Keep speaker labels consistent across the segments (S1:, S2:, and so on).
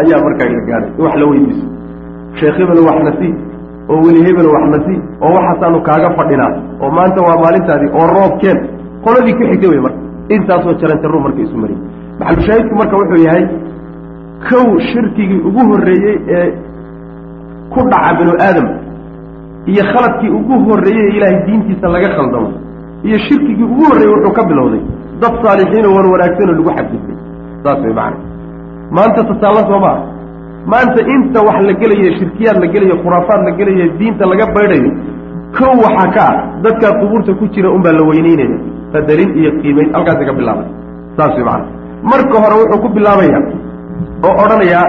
S1: ayaa markaa gargaaray in wax la weydiiso. Sheekh hebel wax nasi oo weli hebel wax nasi oo waxaasaanu kaaga fadhinaa oo maanta waa maalintaadii oo roobkeen qoladii ku xigtay wey marka. Intaasoo jaranjarru marka isu mariyay maxalushaahidku marka wuxuu yahay kow shirkigii ugu horreeyey ee ku dhaca binu aadam iyo khaladkii ugu horreeyey ee ilaahay diintiisa laga khaldamo iyo shirkigii ugu horreeyey wuxuu ka bilowday dad saalixiinoo wan wanaagsanoo lagu xadgudbay. Saas way macana maanta tasaalla soo maa maanta inta wax la gelayo shirkiyaad la gelayo khuraafaad la gelayo diinta laga baydhayo kow waxaa ka ah dadkaa qubuurta ku jira unbaa la weyneynaya. Qadarin iyo qiimayn halkaasi ka bilaabay. Saas way macana marka hore wuxuu ku bilaabaya oo odhanayaa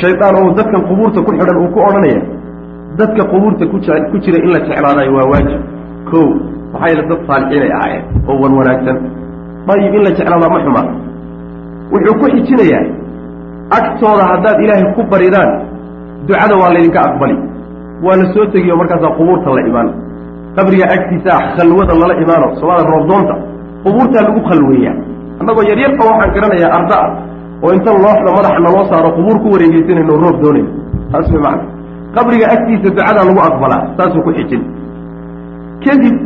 S1: shaydaan oo dadkan qubuurta ku xidhan uu ku odhanaya dadka qubuurta ku ku jira in la jeclaadayo waa waajib. Kow maxaa yeele dad saalixiinay ahaayeen oo wan wanaagsan. Dayib in la jeclaadaa ma xumaa wuxuu ku xijinayaa agtooda haddaad ilaahay ku baridaan ducada waa laydinka aqbali. Waa la soo tegiyo markaasaa qubuurta la imaan. Qabriga agtiisaa khalwada lala imaano soomaalida roobdoonta qubuurtaa lagu khalweeyaa annagoo yaryarba waxaan garanayaa arda ah oo inta looxda madaxa naloo saaro qubuur ku wareegeysanayno roob doonayno taas way macana qabriga agtiisa ducadaa lagu aqbalaa saasuu ku xijin. Kadib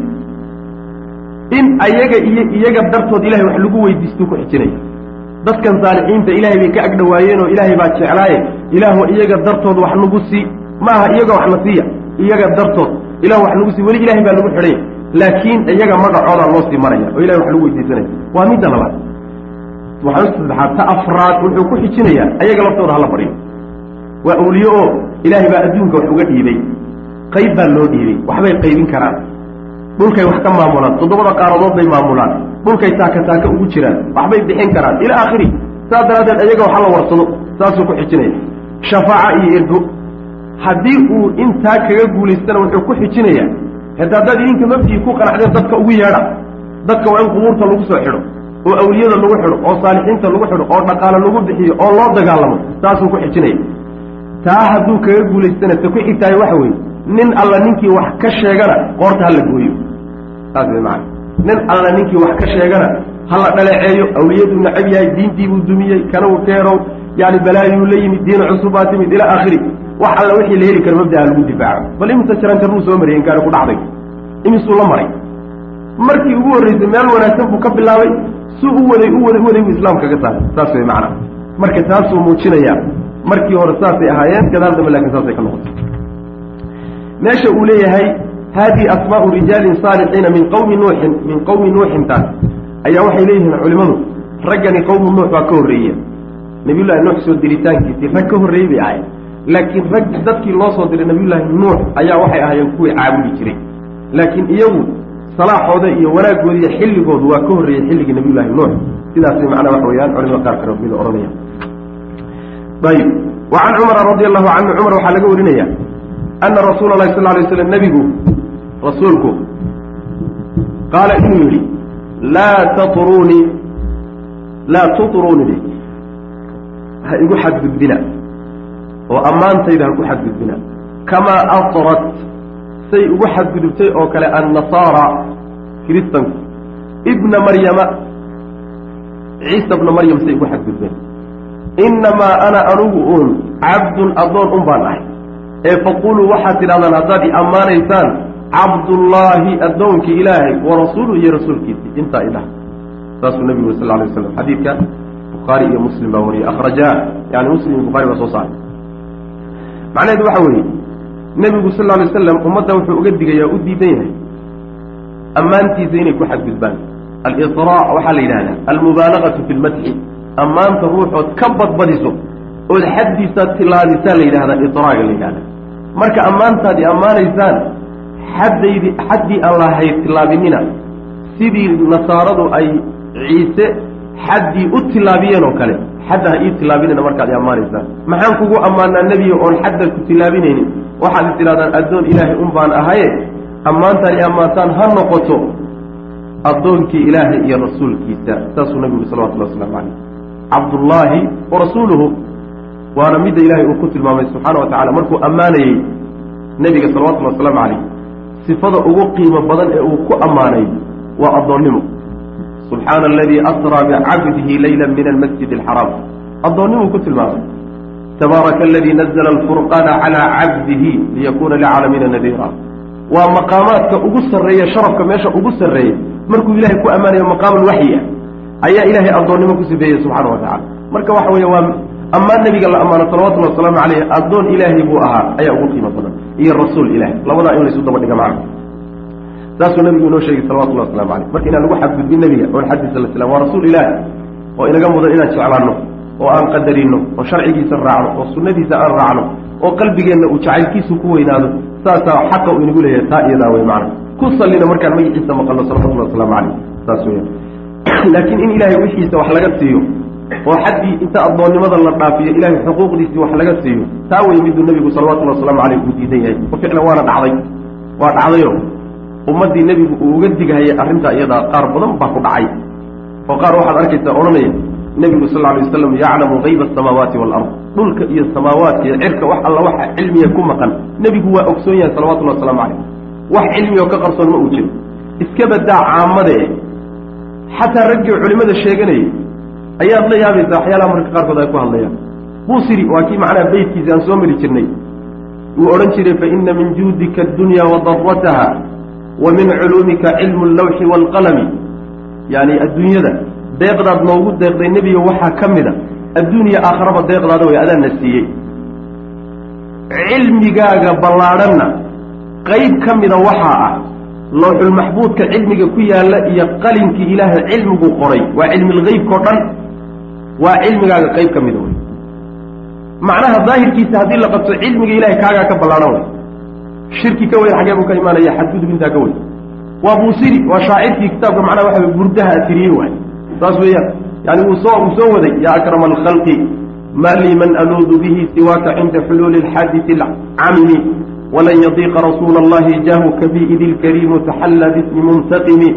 S1: in ayaga iyo iyaga dartood ilahay wax lagu weydiistuu ku xijinaya dadkan saalixiinta ilaahay bay ka agdhawaayeen oo ilaahay baa jeclaaye. Ilaahu iyaga dartood wax nagu sii ma aha iyaga wax na siiya iyaga dartood ilahu wax nagu sii weli ilahay baa lagu xidhanya laakiin iyaga magacoodaa loo sii maraya oo ilahay wax lagu weydiisanaya. Waa midda labaad. Waxaa saddexaad ta afraad wuxuu ku xijinayaa ayaga laftooda hala baryo waa awliye oo ilaahay baa adduunka wax uga dhiibay. Qayb baa loo dhiibay. Waxbay qaybin karaan. Dhulkay wax ka maamulaan. Toddobada qaaradood bay maamulaan dhulkay taaka taaka ugu jiraan waxbay bixin karaan. Ila aakhiri saas daraaddeed ayaga waxa la warsado saasuu ku xijinaya. Shafaaca iyo ergo haddii uu intaa kaga guulaystana wuxuu ku xijinayaa haddaad idinka mabdii ku qanacdeen dadka ugu yeedha dadka waa in qubuurta lagu soo xidho oo awliyada lagu xidho oo saalixiinta lagu xidho oo dhaqaale lagu bixiyo oo loo dagaalamo saasuu ku xijinaya. Taa hadduu kaga guulaystana ta ku xigtahay waxa weeye nin alla ninkii wax ka sheegana qoorta hala gooyo. Saas way macana nin alla ninkii wax ka sheegana hala dhaleeceeyo awliyaduu nacab yahay diintiibuu dumiyey kanau keerow yani balaayuu la yimid diin cusub baa timid ilaa aakhiri wax alla wixii la heli karo mabdaha lagu difaaco. Bal imisa jaran jarnuu soo mariyay inkaani ku dhacday. Imisuu la maray. Markii ugu horreysay meel wanaagsan buu ka bilaabay suu u waday u waday waday buu islaam kaga saaray. Saas way macana marka taasuu muujinayaa markii hore saasay ahaayeen gadaal dambe laakiin saasay ka noqotay. Meesha uu leeyahay haadihi asmaau rijaalin saalixiina min qowmi nuuxin min qowmi nuuxin taas ayaa waxay leeyihiin culimadu raggani qowmu nuux baa ka horreeye nabiyullahi nuux soo diritaankiisii rag ka horreeyey bay ahayen laakiin rag dadkii loo soo diray nabiyullaahi nuux ayaa waxay ahaayeen kuwii caabudi jiray laakiin iyagu salaaxooda iyo wanaagooda iyo xilligoodu waa ka horreeyey xilligii nabiyullaahi nuux sidaasay macnaa waxa weeyaan culimada qaar kale mida odhanaya ayib wa can cumara radi allahu canhu cumar waxaa laga warinaya ana rasuula allahi sal lay slam nebigu rasuulku qaala inuu yidhi laa taruunii laa turuunii ha igu xadgudbina oo ammaantayda ha ku xadgudbina. Kamaa atrat say ugu xadgudubtay oo kale annasaara kiristanku ibna maryama. Ciisa bna maryam say ugu xadgudbeen. Innamaa ana anugu uun cabdun addoon un baan ahay. Ee faquluu waxaad tidhahdaan haddaad i ammaanaysaan cabdullaahi addoonkii ilaahay wa rasuulu iyo rasuulkiisii intaa idhaha saasuu nebigu sal alay waslam xadiidka bukhaari iyo muslim baa wariyey akhrajaa yani muslim iyo bukhari baa soo saaray. Macnaheedu waxa weeye nebigu sal alay waslam ummadda wuxuu uga digayaa u diidan yahay. Ammaantiisa inay ku xadgudbaan. Alisraa waxaa la yidhahdaa almubaalagatu fi lmadxi ammaanta ruuxood ka badbadiso ood xaddiisaad tilaadisaa la yidhahdaa idraaga la yidhahdaa marka ammaantaad i ammaanaysaan xaddaydi xaddii aan lahayd tilaabinina sidii nasaaradu ay ciise xaddii u tilaabiyeen oo kale xadda ha ii tilaabinayna markaad i ammaanaysaan maxaan kugu ammaanaa nebiga oon xadda ku tilaabinaynin waxaad is tidhahdaan addoon ilaahay un baan ahaye ammaantaan i ammaantaan ha noqoto addoonkii ilaahay iyo rasuulkiisa. Saasuu nabigu salawatullahi waslamu caleyh cabdullaahi wa rasuuluhu. Waana midda ilaahay uu ku tilmaamay subxaana wa tacala markuu ammaanayey nebiga salawatullhi wasalaamu caleyh sifada ugu qiimo badan ee uu ku ammaanay waa addoonnimo. Subxaana aladii asraa bicabdihi leyla min almasjid alxaraam addoonnimuu ku tilmaamay. Tabaaraka aladii nazla alfurqaana calaa cabdihi liyakuna licaalamiina nadiira. Waa maqaamaadka ugu sarreeya sharafka meesha ugu sarreeya markuu ilahay ku ammaanayo maqaamulwaxyi ah ayaa ilaahay addoonnimo ku sifeeyey subxaana wa tacala marka waxa weeye waa ammaan nebiga la ammaano salawatullhi wasalaamu caleyh addoon ilaahay buu ahaa ayaa ugu qiimo badan iyo rasuul ilahay labadaa in laysu daba dhiga macna saasuu nabigu inoo sheegay salawatullahi waslamu caleyh marka inaan lagu xadgudbin nebiga oon xadiisa la slam waa rasuul ilaahi oo inaga mudan inaan jeclaanno oo aan qadarino oo sharcigiisa raacno oo sunnadiisa aan raacno oo qalbigeenna uu jacaylkiisu ku weynaado saasaa xaqa uu inagu leeyahay taa iyadaa wey macna ku sallina markaan magaciisa maqalno salawatullahi wasalaamu caleyh saas laakiin in ilaahay wixiisa wax laga siiyo oo xaddii inta addoonnimada la dhaafiyo ilahay xuquuqdiisii wax laga siiyo taa wey miduu nebigu salawatullahi wasalaamu caleyh uu diidan yahay. Oo ficlan waana dhacday. Waa dhacdayo ummaddii nebigu uu uga digahayay arrintaa iyadaa qaar badan baa ku dhacay. Oo qaar waxaad arkaysaa odhanaya nebigu sal alay wasalam yaclamu hayba asamaawaati waalard dhulka iyo samaawaadka iyo cirka wax alla waxa cilmiga ku maqan nebigu waa ogsoon yahay salawatullahi wasalaamu caleyh wax cilmiga oo ka qarsoon ma uu jiro iska badaa caamade xataa raggii culimada sheeganayay ayaad la yaabaysaa waxyaalaha marka qaarkood ay ku hadlayaan. Buusiri waa kii macnaha beytkiisi aan soo mari jirnay. Uu odhan jiray fa ina min juudika addunya wa darataha wa min culuumika cilmu allawxi waalqalami yaani adduunyada deeqdaad noogu deeqday nebiga waxaa ka mid a. Adduuniya aakharaba deeqdaada way adaana siiyey. Cilmigaaga ballaadhanna qayb ka mida waxaa ah lowxulmaxbuudka cilmiga ku yaalla iyo qalinkii ilaahay cilmigu qoray. Waa cilmilgeybkao dhan waa cilmigaaga qayb ka mida wey macnaha daahirkiisa haddii la qabto cilmiga ilahay kaagaa ka ballaadhan wey shirki ka weyn xagee buu ka imaanaya xadgudub intaa ka weyn. Waa buusiri waa shaacirkii kitaabka macnaha waxa wey burdaha atiriyey waay saas weeyaan yani wuu soo uu soo waday yaa akrama alkhalqi ma lii man aluudu bihi siwaaka cinda xuluuli alxaadisi alcamimi walan yadiiqa rasuula allahi jaahuka bi idi lkariimu taxallaa bismi muntaqimi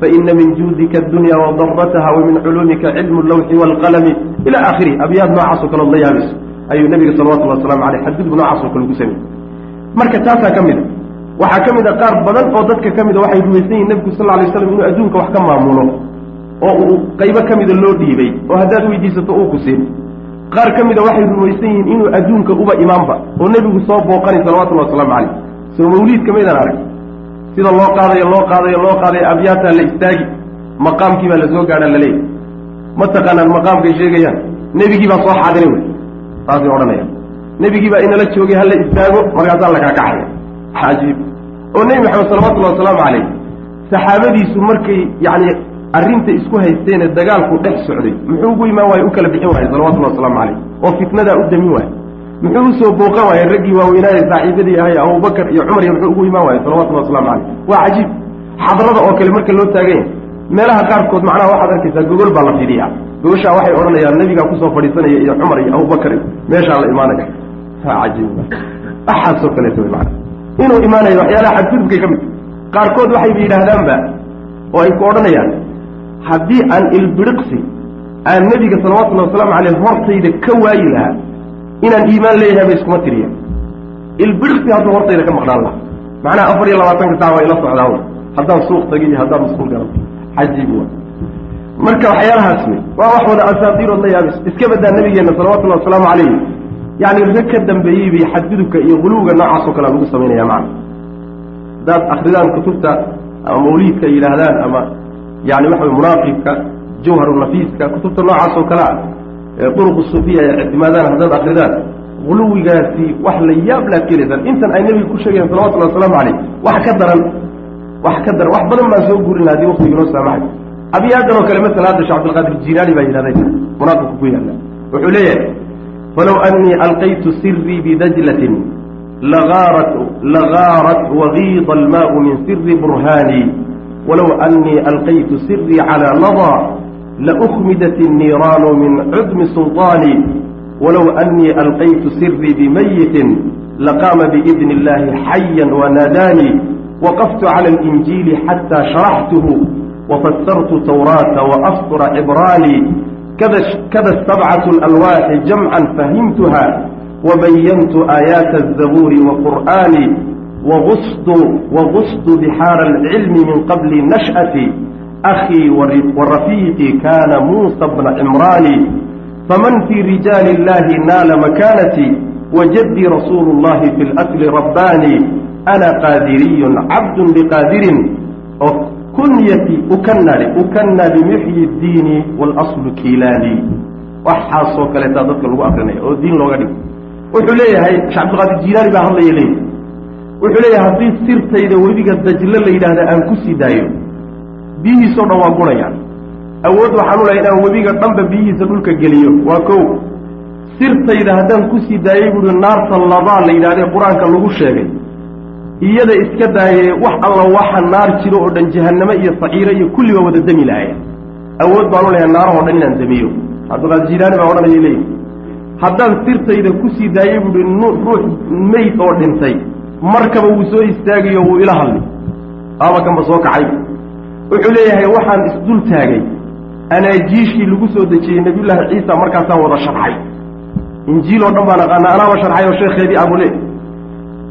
S1: faina min juudika addunya wadarataha wa min culuumika cilmu allawxi waalqalami ila aakhirih abyaad noocaasoo kaleod la yaabayso ayuu nabiga salawatullahi waslamu aleyh xadgudub noocaasoo kale ugu sameeyey marka taasaa ka mid a waxaa ka mid a qaar badan oo dadka ka mida waxay rumaysan yihiin nebigu sal lla lay slam inuu adduunka wax ka maamulo oo uu qaybo ka mida loo dhiibay oo haddaad weydiisato uu ku siin qaar ka mida waxay rumaysan yihiin inuu adduunka uba imaanba oo nebigu soo booqanay salawatullahi wasalaamu caleyh soo mawliidka maydaan arag sida loo qaadayo loo qaadayo loo qaadayo abyaataa la istaagi maqaamkii baa la soo gaadhaa laleeyahy ma taqaanaan maqaamkay sheegayaan? Nebigii baa soo xaadiray wey saasay odhanayaan nebigii baa inala joogay hala istaago markaasaa la kaakaxaya cajiib. Oo nebi maxamed salawatullahi wasalaamu caleyh saxaabadiisu markay yacni arrinta isku haysteene dagaalku dhex socday muxuu ugu imaan waaye u kala bixin waayey salawatullahi wasalaamu caleyh oo fitnadaa u damin waaye muxuu u soo booqan waayey raggii waaweynaaye saaxiibadii ahay abubakar iyo cumar iyo muxuu ugu imaan waaye salawatullahi waslamu caleyh waa cajiib. Xadrada oo kale marka loo taaganya meelaha qaarkood macnaha waxaad arkaysaa gogol baa la fidiyaa gogoshaa waxay odhanayaan nebigaa ku soo fadhiisanaya iyo cumar iyo abubakar meeshaa la imaanaya. Waa cajiib. Waxaasoo kaleeto wy maana inuu imaanayo waxyaalaha xadgudubkay ka mid. Qaarkood waxayba yidhaahdaanba oo ay ku odhanayaan haddii aan ilbiriqsi aan nebiga salawatullahi wasalaamu caleyh hortayda ka waayi lahaa inaan iimaan leeyahay ba iskuma tiriya ilbiriqsi hadduu hortayda ka maqnaan lahaa. Macnaha afar iyo labaatanka sac waa ila socdaa wy haddaan suuq tagay iyo haddaan musquul galan cajiib wa marka waxyaalahaas wey waa wax wada asaatiirood la yaabis iska badaa nabigeenna salawatullahi wasalaamu caleyh yacni rag ka dambeeyey bay xadgudubka iyo guluwiga noocaasoo kale lagu samaynaya macna. Haddaad akridaan kutubta ama mawliidka yidhaahdaan ama yani waxa wey munaaqibka jawharunafiiska kutubta noocaas oo kale ah ee duruq suufiya ay ictimaadaan haddaad akridaan guluwigaasi wax la yaab laad kelaysaan intan ay nebiga ku sheegayaan salawatullahi wasalaamu caleyh wax ka daran wax ka daran wax badan baan soo guurin laha waktiga inoo saamaxay. Abiyaadan oo kale masala hadda shee abdilqaadir jilaani baa yidhahday. Munaaqibka ku yaalla wuxuu leeyahay falow anii alqaytu sirii bidajlatin lagaarat lagaarat wagiida almaau min siri burhaani. Walow anii alqaytu sirii calى ladaa laukmidat الniiraanu min cudmi sulطaani walow anii alqaytu sirii bimayitin laqaama biidni اllahi xaya wanaadaanii waqaftu clى اlinjiili xatى sharaxtuhu wafasartu tawraata waastura cibraanii kada sabcaة اlalwaaxi jamca fahimtuha wabayantu aayaati الzabuuri waqur'aani wagustu bixaara alcilmi min qabli nash'ati rafiiqii kaana muusa bna cimraani faman fii rijaali illahi naala makaanatii wajadii rasuulu llahi fi lasli rabbaanii ana qaadiriyun cabdun biqaadirin oo kunyati ukanale ukanna bimixyi ddiini waalaslu kiilaani waxaasoo kaleetaa dadka lagu akrinaya oo diin looga dhigo wuxuu leeyahay cabdiqaadir jiilaani baa hadlaya leeyahy wuxuu leeyahay haddii sirtayda webiga dajlo la yidhaahda aan ku sii daayo biyihiisoo dhan waa gurayaan awood waxaan u lahay inaan webiga dhanba biyihiisa dhulka geliyo. Waa kow. Sirtayda haddaan ku sii daayay buuhi naarta labaa la yidhahday qur'aanka lagu sheegay. Iyada iska daayee wax alla waxa naar jiro oo dhan jahannamo iyo saciiro iyo kulliba wada demi lahaya awood baan u lahay naarahoo dhan inaan demiyo cabdiqaadir jilaani baa odhanaya leeyihi haddaan sirtayda ku sii daayay buuhi ruux meyd oo dhintay. Markaba wuu soo istaagayo wuu ila hadli abakanba soo kacay wuxuu leeyahay waxaan isdul taagay. Anaajiishii lagu soo dejiyey nabiyullaahi ciisa markaasaan wada sharxay. Injiil oo dhan baan aqaana anaaba sharxay oo sheekheedii abule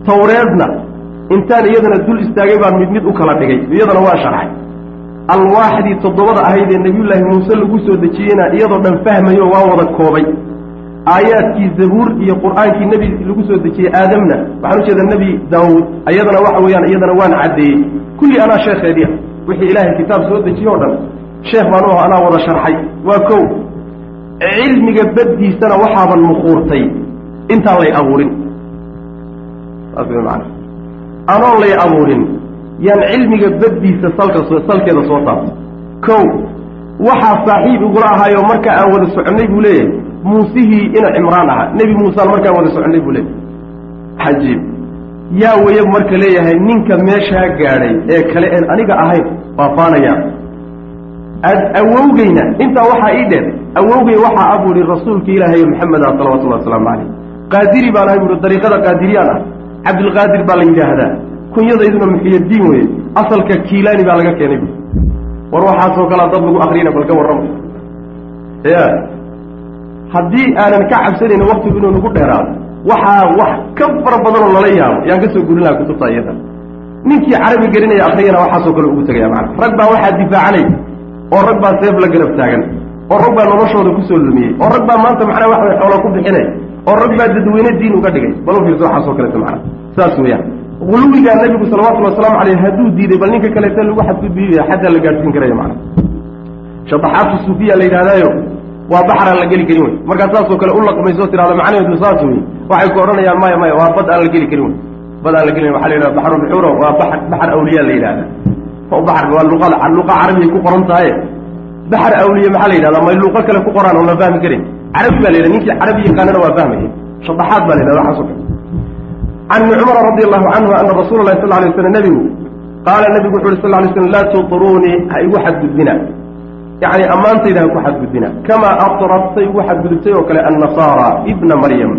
S1: tawreedna intaan iyadana dul istaagay baan mid mid u kala dhigay. Iyadana waa sharxay. Alwaaxdii toddobada ahayd ee nebiyullaahi muuse lagu soo dejiyeyna iyadoo dhan fahmayo waa wada koobay. Aayaadkii zabuur iyo qur'aankii nebi lagu soo dejiyey aadamna waxaan ujeeda nebi daawuud iyadana waxa weeyaan iyadana waan caddeeyey. Kulli anaa sheekheedii ah wixii ilaahay kitaab soo dejiye o dhan sheekh baan u aho anaa wada sharxay. Waa kow cilmiga baddiisana waxaaban mukuurtay intaan lay abuurin. Saas way macana anoon lay abuurin yaan cilmiga baddiisa salka salkeeda soo taabtay kow waxaa saaxiib igula ahaayo marka aan wada soconnay buu leeyahay muusihii ina cimraan ahaa. Nebi muusaan markaan wada soconnay buu leeyahay. Cajiib yaa waya marka leeyahay ninka meeshaa gaadhay ee kale een aniga ahayn waa faanayaa awowgeyna intaa waxaa ii dheer awowgey waxaa a buuhi rasuulka ilaahay maxameda salawatullahi wasalaamu calayh qaadiri baan ahay buuhi dariiqada qaadiriyaan ah. Cabdilqaadir baa la yidhaahdaa kunyadayduna muxiyadiin weye asalka kiilaani baa laga keenay bu war waxaasoo kalea dad lagu akriyana bal ka warrama ya haddii aanan ka cabsanayn waktigu inuu nagu dheeraado waxaa wax ka fara badanoo lala yaabo. Yaan ka soo gurin laha kutubta iyada ninkii carabi gelinaya akriyana waxaasoo kale ugu tegaya macana rag baa waxaa difaacanay oo rag baa seef la garab taagan oo rag baa noloshooda ku soo lumiyey oo rag baa maanta macnaa wax way xoola ku bixinay oo rag baa dadweyne diin uga dhigay. Bal u fiirso waxaasoo kaleeto macana saas weeyaan. Guluwigaa nabigu salawatullhi wasalaamu caleyh hadduu diiday bal ninka kaleeta lagu xadgudbiibaya xaddaa la gaadhsiin karaya macana shadaxaatu suufiya la yidhahdaayo waa baxraan la geli karin. Wey markaa saasoo kale u laqmayso tirahdo macnaheedu saas wey waxay ku odhanayaan maya maya waa bad aan la geli karin. Wey bad aan la gelin waxa la yidhahda baxru buxuuro waa baxar baxar awliyaa la yidhahda baxar waa luqa luqa carabiyay ku qoran tahaye baxar awliye maxaa la yidhahdaa? May luuqo kale ku qoraan oon la fahmi karin. Carabi baa la yidhahda ninkii carabi yaqaanana waa fahmaya shadaxaad baa la yidhahda waxaaso kale. Can ibni cumara radi allahu canhu ana rasuula lahi sal lay slam nebigu qaala nebigu wuxu uhi sal lay slam laa turuunii ha igu xadgudbina yacni ammaantayda ha ku xadgudbina. Kamaa aطrat say ugu xadgudubtay oo kale annasaara ibna maryam.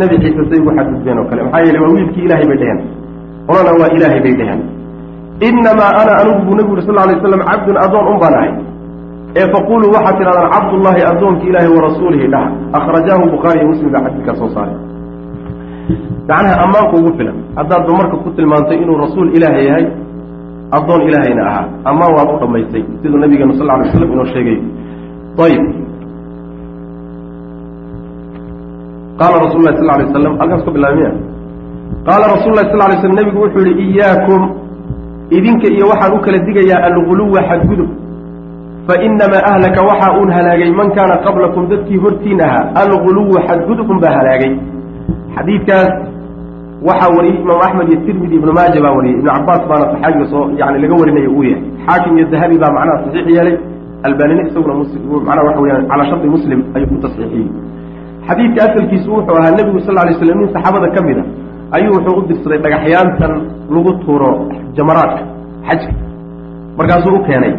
S1: Nebi ciise say ugu xadgudbeen oo kale. Maxaa yeele waa wiilkii ilaahay bay dheheen olana waa ilaahay bay dheheen inamaa ana anigu buu nebigu uri sal lay slam cabdun adoon un baan ahay ee faquluu waxaad tidhahdaan cabdullaahi addoonkii ilaahi warasuulihi dhaha akhrajaahu bukhaari iyo muslim baa xadiidkaa soo saaray. Macnaha ammaanku ugu filan haddaad dumarka ku tilmaantay inuu rasuul ilaahay yahay addoon ilaahayna ahaa ammaan waad u dhammaystay. Siduu nabigeenu sal alay slam inoo sheegay. Ayib qaala rasul lahi sal lay slam halkaas ka bilaabmiya. Qaala rasul lahi sal lay slam nebigu wuxuu yihi iyaakum idinka iyo waxaan u kala digayaa alguluwa xadgudub. Fainamaa ahlaka waxaa uun halaagay man kaana qablakum dadkii hortiin ahaa alguluwu xadgudubun baa halaagay. Xadiidkaas waxaa wariyey imaam axmed iyo tirmidi ibnu maaja baa wariyey ibnu cabaas baana saxaabiga soo yani laga warinaya uu yahay. Xaakim iyo dahabi baa macnaha saxiix yeelay. Albanina isaguna macnaha waxa weyaan calaa shardi muslim ayuu ku tasxiixiyey. Xadiidka asalkiisu wuxuu ahaa nebigu sal lay slam nin saxaabada ka mid a. Ayuu wuxuu u dirsaday dhagaxyaantan lagu tuuro jamaraadka xajka. Markaasuu u keenay.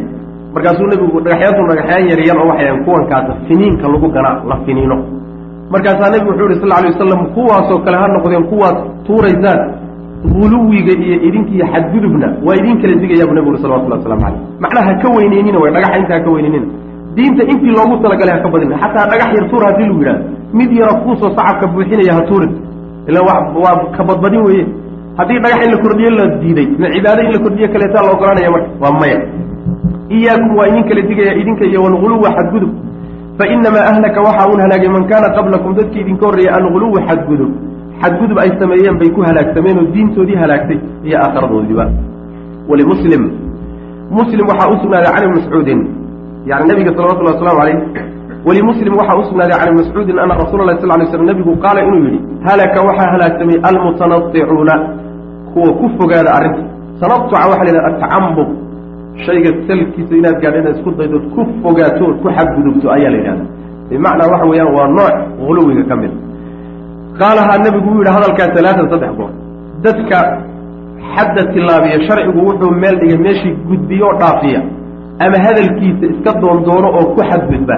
S1: Markaasuu nebigu dhagaxyaantu dhagaxyaan yaryar oo waxay kuwankaas finiinka lagu ganaa la finiino markaasaa nebigu wuxuu yihi sal alay wasalam kuwaasoo kale ha noqdeen kuwaad tuuraysaan guluwiga iyo idinkiiyo xadgudubna waa idin kala digayaa buu nebigu salawatullah waslamu caleyh macnaha ha ka weyneynina way dhagaxa inta ha ka weyneynina. Diinta intii loogu talagalay ha ka badina xataa dhagax yar tuur haddii lagu yidhahdo mid yara kuusoo sacabka buuxinaya ha tuurin. Ila wa waa ka badbadin weeye. Haddii dhagax in la kordhiyo la diiday ma cibaado in la kordhiyo kaleetaa la ogolanaya marka waa maya. Iyaakum waa idin kala digaya idinka iyo walguluwa xadgudub fainamaa ahlaka waxaa un halaagay man kaana qablakum dadkii idinka horreeyay alguluwu xadgudub xadgudub ay sameeyeen bay ku halaagsameen oo diintoodii halaagtay iyo aakharadoodiiba walimuslim muslim waxaa u sugnaaday can ibni mascuudin yani nabiga salawatullah waslamu calayh walimuslim waxaa u sugnaaday mascuudin ana rasuula sal lay slam nabigu qaala inuu yidhi halaka waxaa halaagsamay almutanadicuuna kuwa ku fogaada arrinta tanatuca waxa la yidhaha atacambub shayga salkiisa inaad gaadho inaad isku daydood ku fogaato ood ku xadgudubto ayaa la yidhahda bimacnaa waxa weeyaan waa nooc huluwiga ka mid. Qaalahaa nebigu uu yidhi hadalkaa alaatan saddex goor. Dadka xadda tilaabiya sharcigu wuxuu meel dhigay meeshii gudbiyo dhaafiya. Ama hadalkiisa iska doondoono oo ku xadgudba.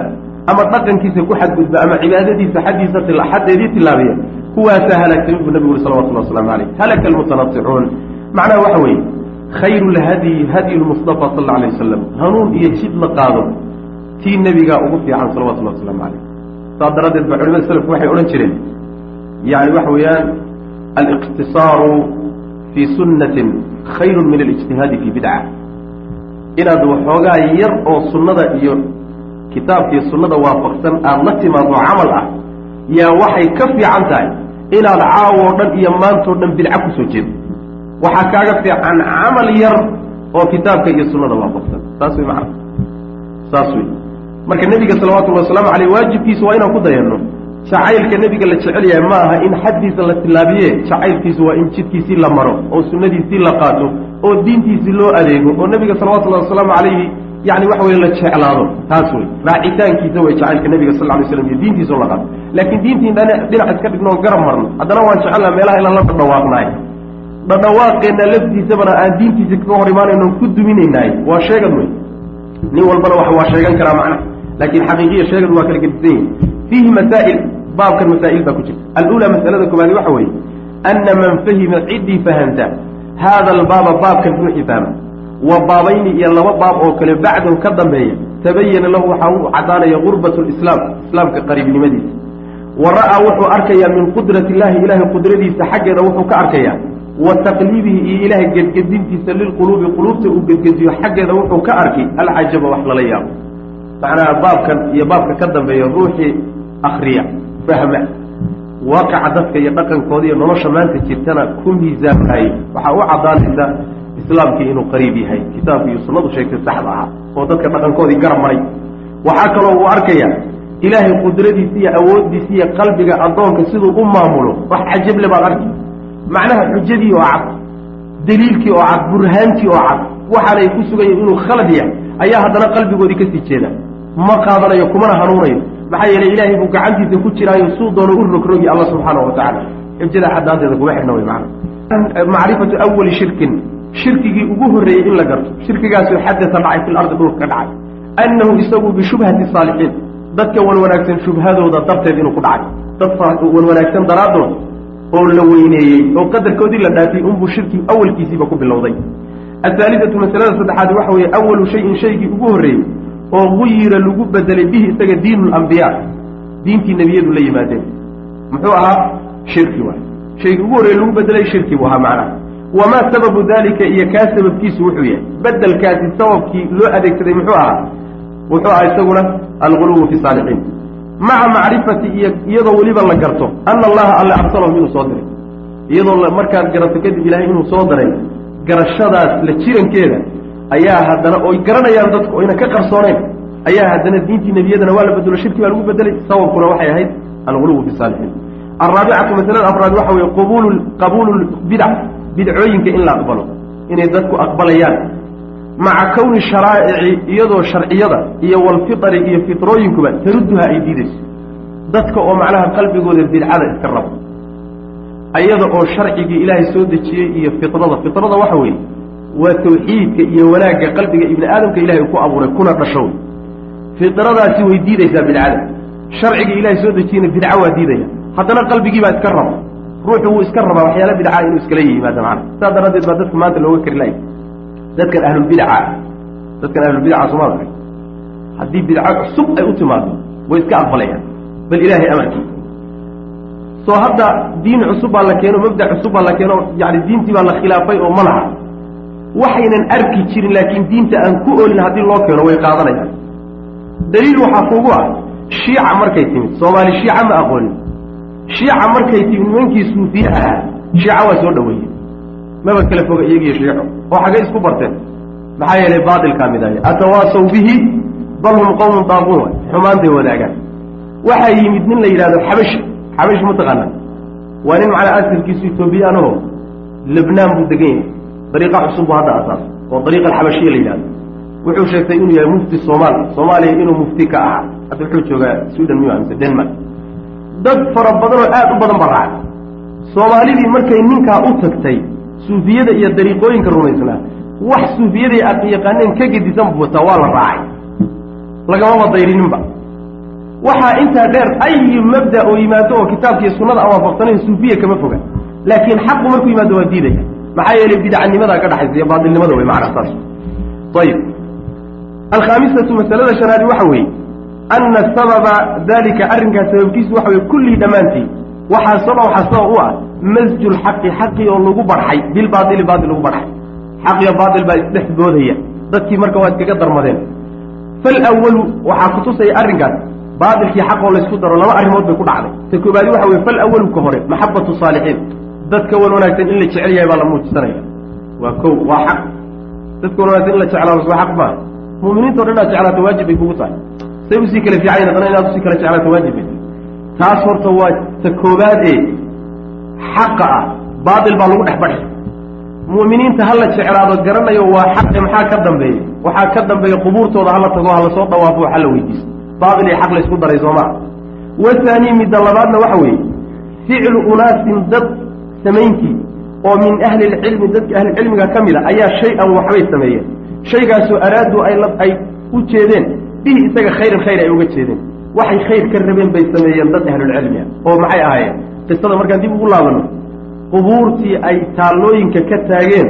S1: Ama dhaqankiisa ku xadgudba ama cibaadadiisa xaddiisa xaddeedii tilaabiya. Kuwaasaa halaagsamay buu nabigu uri salawatullah waslamu calayh. Halaka almutanasicuun macnaha waxa weeye khayru lhadyi hadyu lmustafa sal alay wasalam hanuun iyo jid la qaado tii nebigaa ugu fiican salawatullahi waslamu calayh saas daraaddeed ba culimada selafku waxay odhan jireen yani waxa weeyaan aliqtisaaru fii sunnatin khayru min alijtihaadi fii bidca inaad waxoogaa yar oo sunnada iyo kitaabkiiyo sunnada waafaqsan aada la timaado camal ah yaa waxay ka fiican tahay inaad caawoo dhan iyo maantoo dhan bidca ku soo jeedo waxaa kaaga fiican camal yar oo kitaabka iyo sunnada waafaqsan. Saas wey macana saas wey marka nebiga salawatullahi wasalaamu caleyh waajibkiisa waa inaan ku dayanno jacaylka nebiga la jecel yahay ma aha in xaddiisa la tilaabiye. Jacaylkiisu waa in jidkiisii la maro oo sunnadiisii la qaato oo diintiisii loo adeego oo nebiga salawatullahi wasalaamu calayhi yani waxa weye la jeclaado. Taas wey raacitaankiisa way jacaylka nebiga sal lay slam iyo diintiisa oo la qaato. Laakiin diintiin dhinac iska dhigno garab marno. Haddana waan jecelnaha meelaha inaan la dhadhawaaqnaay dhadhawaaqeenna laftiisabana aan diintiisa kaga hor imaanayno ku duminaynaay. Waa sheegad wey nin walbana wax waa sheegan karaa macna. Laakiin xaqiiqiya sheegad waa kala gedisan yihiin fiihi masaa'il baabkan masaa'il baa ku jirta alulaa masalada koobaadi waxa weeye. Ana man fahima ciddii fahamta haada albaaba baabkan ruuxii fahma wa baabayni iyo laba baab oo kale bacdahu ka dambeeya tabayana lahu waxaa u caddaanaya gurbat lislaam islaamka qariibnimadiisa. Wa ra'aa wuxuu arkayaa min qudrati illaahi ilaahay qudradiisa xaggeeda wuxuu ka arkayaa wa taqliibihi iyo ilaahay gedgedintiisa lilquluubi quluubta uu gedgediyo xaggeeda wuxuu ka arkay alcajaba wax lala yaabo. Macnaha baabkan iyo baabka ka dambeeya ruuxii akriya fahma waaqaca dadka iyo dhaqankooda iyo nolosha maanta jirtana ku miisaamkaayey waxaa u caddaanaysa islaamkii inuu qariib yahay. Kitaabku iyo sunnadu sheegtay saxda ahaa oo dadka dhaqankoodii garab maray. Waxaa kaloo uu arkaya ilaahay qudradiisa iyo awooddiisa iyo qalbiga addoonka siduu u maamulo. Wax cajable baad arki macnaha xujadii oo cad daliilkii oo cad burhaantii oo cad waxaanay ku sugan yihiin inuu khalad yahay ayaa haddana qalbigoodii ka sii jeeda. Ma qaadanayo kumana hanuunayo. Maxaa yeelay ilaahay buu gacantiisa ku jiraayo suu doono u rogrogi alla subxaana wa tacala xujada xadaanteeda kuma xidhna wey maana macrifatu awali shirkin shirkigii ugu horreeyey in la garto. Shirkigaasoo xadasa dhacay fi lardi dhulka ka dhacay. Annahu isagu bishubhati saalixiin dadka wanwanaagsan shubhadooda darteed inuu ku dhacay. Dad wanwanaagsan daraaddood oo la weyneeyey oo qadarkoodii la dhaafiyey unbuu shirki awalkiisiiba ku bilowday. Athaalidatu masalada saddexaad waxa weeye awalu shayin shaygii ugu horreeyey oo guyira lagu bedelay bihi isaga diinu lambiyaa diintii nebiyadu la yimaadeen. Muxuu ahaa shirki waay. Shaygii ugu horreeye lagu bedelay shirki buu ahaa macnaha. Wamaa sababu dalika iyo kaa sababkiisu wuxuu yahay. Bedelkaasi sababkii loo adeegsaday muxuu ahaa? Wuxuu ahaa isaguna alguluwu fi saalixiin maca macrifati iyo iyadoo weliba la garto ana allaha alle arsalahu inuu soo diray. iyadoo markaad garato kadib ilaahay inuu soo diray garashadaas la jirankeeda ayaa haddana oy garanayaan dadku oyna ka qarsooneen ayaa haddana diintii nebiyadana waa la bedelo shirki baa lagu bedelay sababkuna waxay ahayd alguluwu fi saalixiin. Alraabicatu masalada afraad waxa weye qbulu qabuulu bidac bidcooyinka in la aqbalo inay dadku aqbalayaan maca kowni sharaa'ici iyadoo sharciyada iyo walfitari iyo fitrooyinkuba tarudduha ay diidayso. Dadka oo macnaha qalbigooda bidcada iska rabo. Ayada oo sharcigii ilaahay soo dejiyey iyo fitrada. Fitrada waxa weeye waa tawxiidka iyo wanaagga qalbiga ibni aadamka ilahay ku abuuray kuna dhashow fitradaasi way diidaysaa bidcada sharcigii ilahay soo dejiyeyna bidca waa diidaya. Haddana qalbigiibaa iska raba. Ruuxu wuu iska rabaa waxyaala bidca inuu iskala yimaado macana saas daraaddeed baa dadka maanta looga kari lahay dadkan ahlulbidaca dadkan ahlulbidaca somaad arag haddii bidco cusub ay u timaado way iska aqbalayaan. Bal ilaahay amarkii. Soo hadda diin cusub baa la keeno mabda cusub baa la keeno yani diintii baa la khilaafay oo ma laha. Waxaynan arki jirin laakiin diinta aan ku olin haddii loo keeno way qaadanayaan. Daliil waxaa kugu ah shiica markay timid. Soomaali shiica ma aqoonin. Shiica markay timid nimankii suufiye ahaa shiica waa soo dhaweeyey maba kala foga iyagiiyo shiico oo xaggay isku barteen. Maxaa yeelay baatilkaa midaya atawaasaw bihi bal hum qowmun daaquun. Xumaantay wadaagaan. Waxaa yimid nin la yidhahdo xabashi xabashi mataqaanaa waa nin macnaa asalkiisu etoobiyaanaho lebnaan buu degan yahay dariiqa cusub buu hadda asaas oo dariiqa alxabashiya la yidhahdo wuxuu sheegtay inuu yahay mufti soomaal. Soomaaliya inuu mufti ka ahaa. Hadda wuxuu joogaa sweden miyu amse denmark. Dad fara badan oo aada u badan ba raacay. Soomaalidii markay ninkaa u tagtay suufiyada iyo dariiqooyinka rumaysnaa wax suufiyaday aad yaqaaneen ka gedisan buutaa waa la raacay. Lagamaba dayrininba waxaa intaa dheer ayi mabda oo yimaado oo kitaabkiiyo sunnada aan waafaqsanayn suufiya kama foga laakiin xaqu markuu yimaado waa diidaya. Maxaa yeelay bidcanimadaa ka dhaxaysa iyo baatilnimada wey macnaa saas ayib alkhaamisatu masalada shanaadi waxa weeye ana sababa dalika arrinkaas sababkiisu waxa weye kullii dhammaantii waxaa saba waxaa sabab u ah masju lxaqi xaqii oo lagu barxay bilbaaili baatil lagu barxay. Xaqiyo baatil baa isdhex boodaya. Dadkii marka waa iskaga darmadeen. Falwalu waxaa kutusaya arrinkaas. Baatilkii xaqoo laysku daro laba arrimood bay ku dhacday. Ta koobaadi waxa weye falwalu ka hore maxabatu saalixiin. Dadka wan wanaagsan in la jecel yahay baa la muujisanaya waa ko waa xaq. Dadka wan wanaagsan in la jeclaado waa xaq maa muminiinta o dhan inaad jeclaato waajib bay kugu tahay. Say u sii kala fiicayn haddana inaad u sii kala jeclaato waajib bay taas horta waa ta koobaad ee xaqa ah. Baatil baa lagu dhex badhay mu'miniinta hala jeclaado garanayo waa xaqe maxaa ka dambeeya? Waxaa ka dambeeya qubuurtooda hala tago hala soo dhawaafo waxa la weydiiso baatil iyo xaq laysku daray soo maa wahaanii midda labaadna waxa weeye ficlu unaasin dad samayntii oo min ahli lcilmi dadka ahlicilmiga ka mid a ayaa shay-an waxbay sameeyeen. Shaygaasoo araaduu ay u jeedeen bihi isaga khayran khayr ay uga jeedeen waxay khayr ka rabeen bay sameeyeen dad ahlulcilmi ah oo maxay ahaayeen? Qisada markaan dib ugu laabano qubuurtii ay taallooyinka ka taageen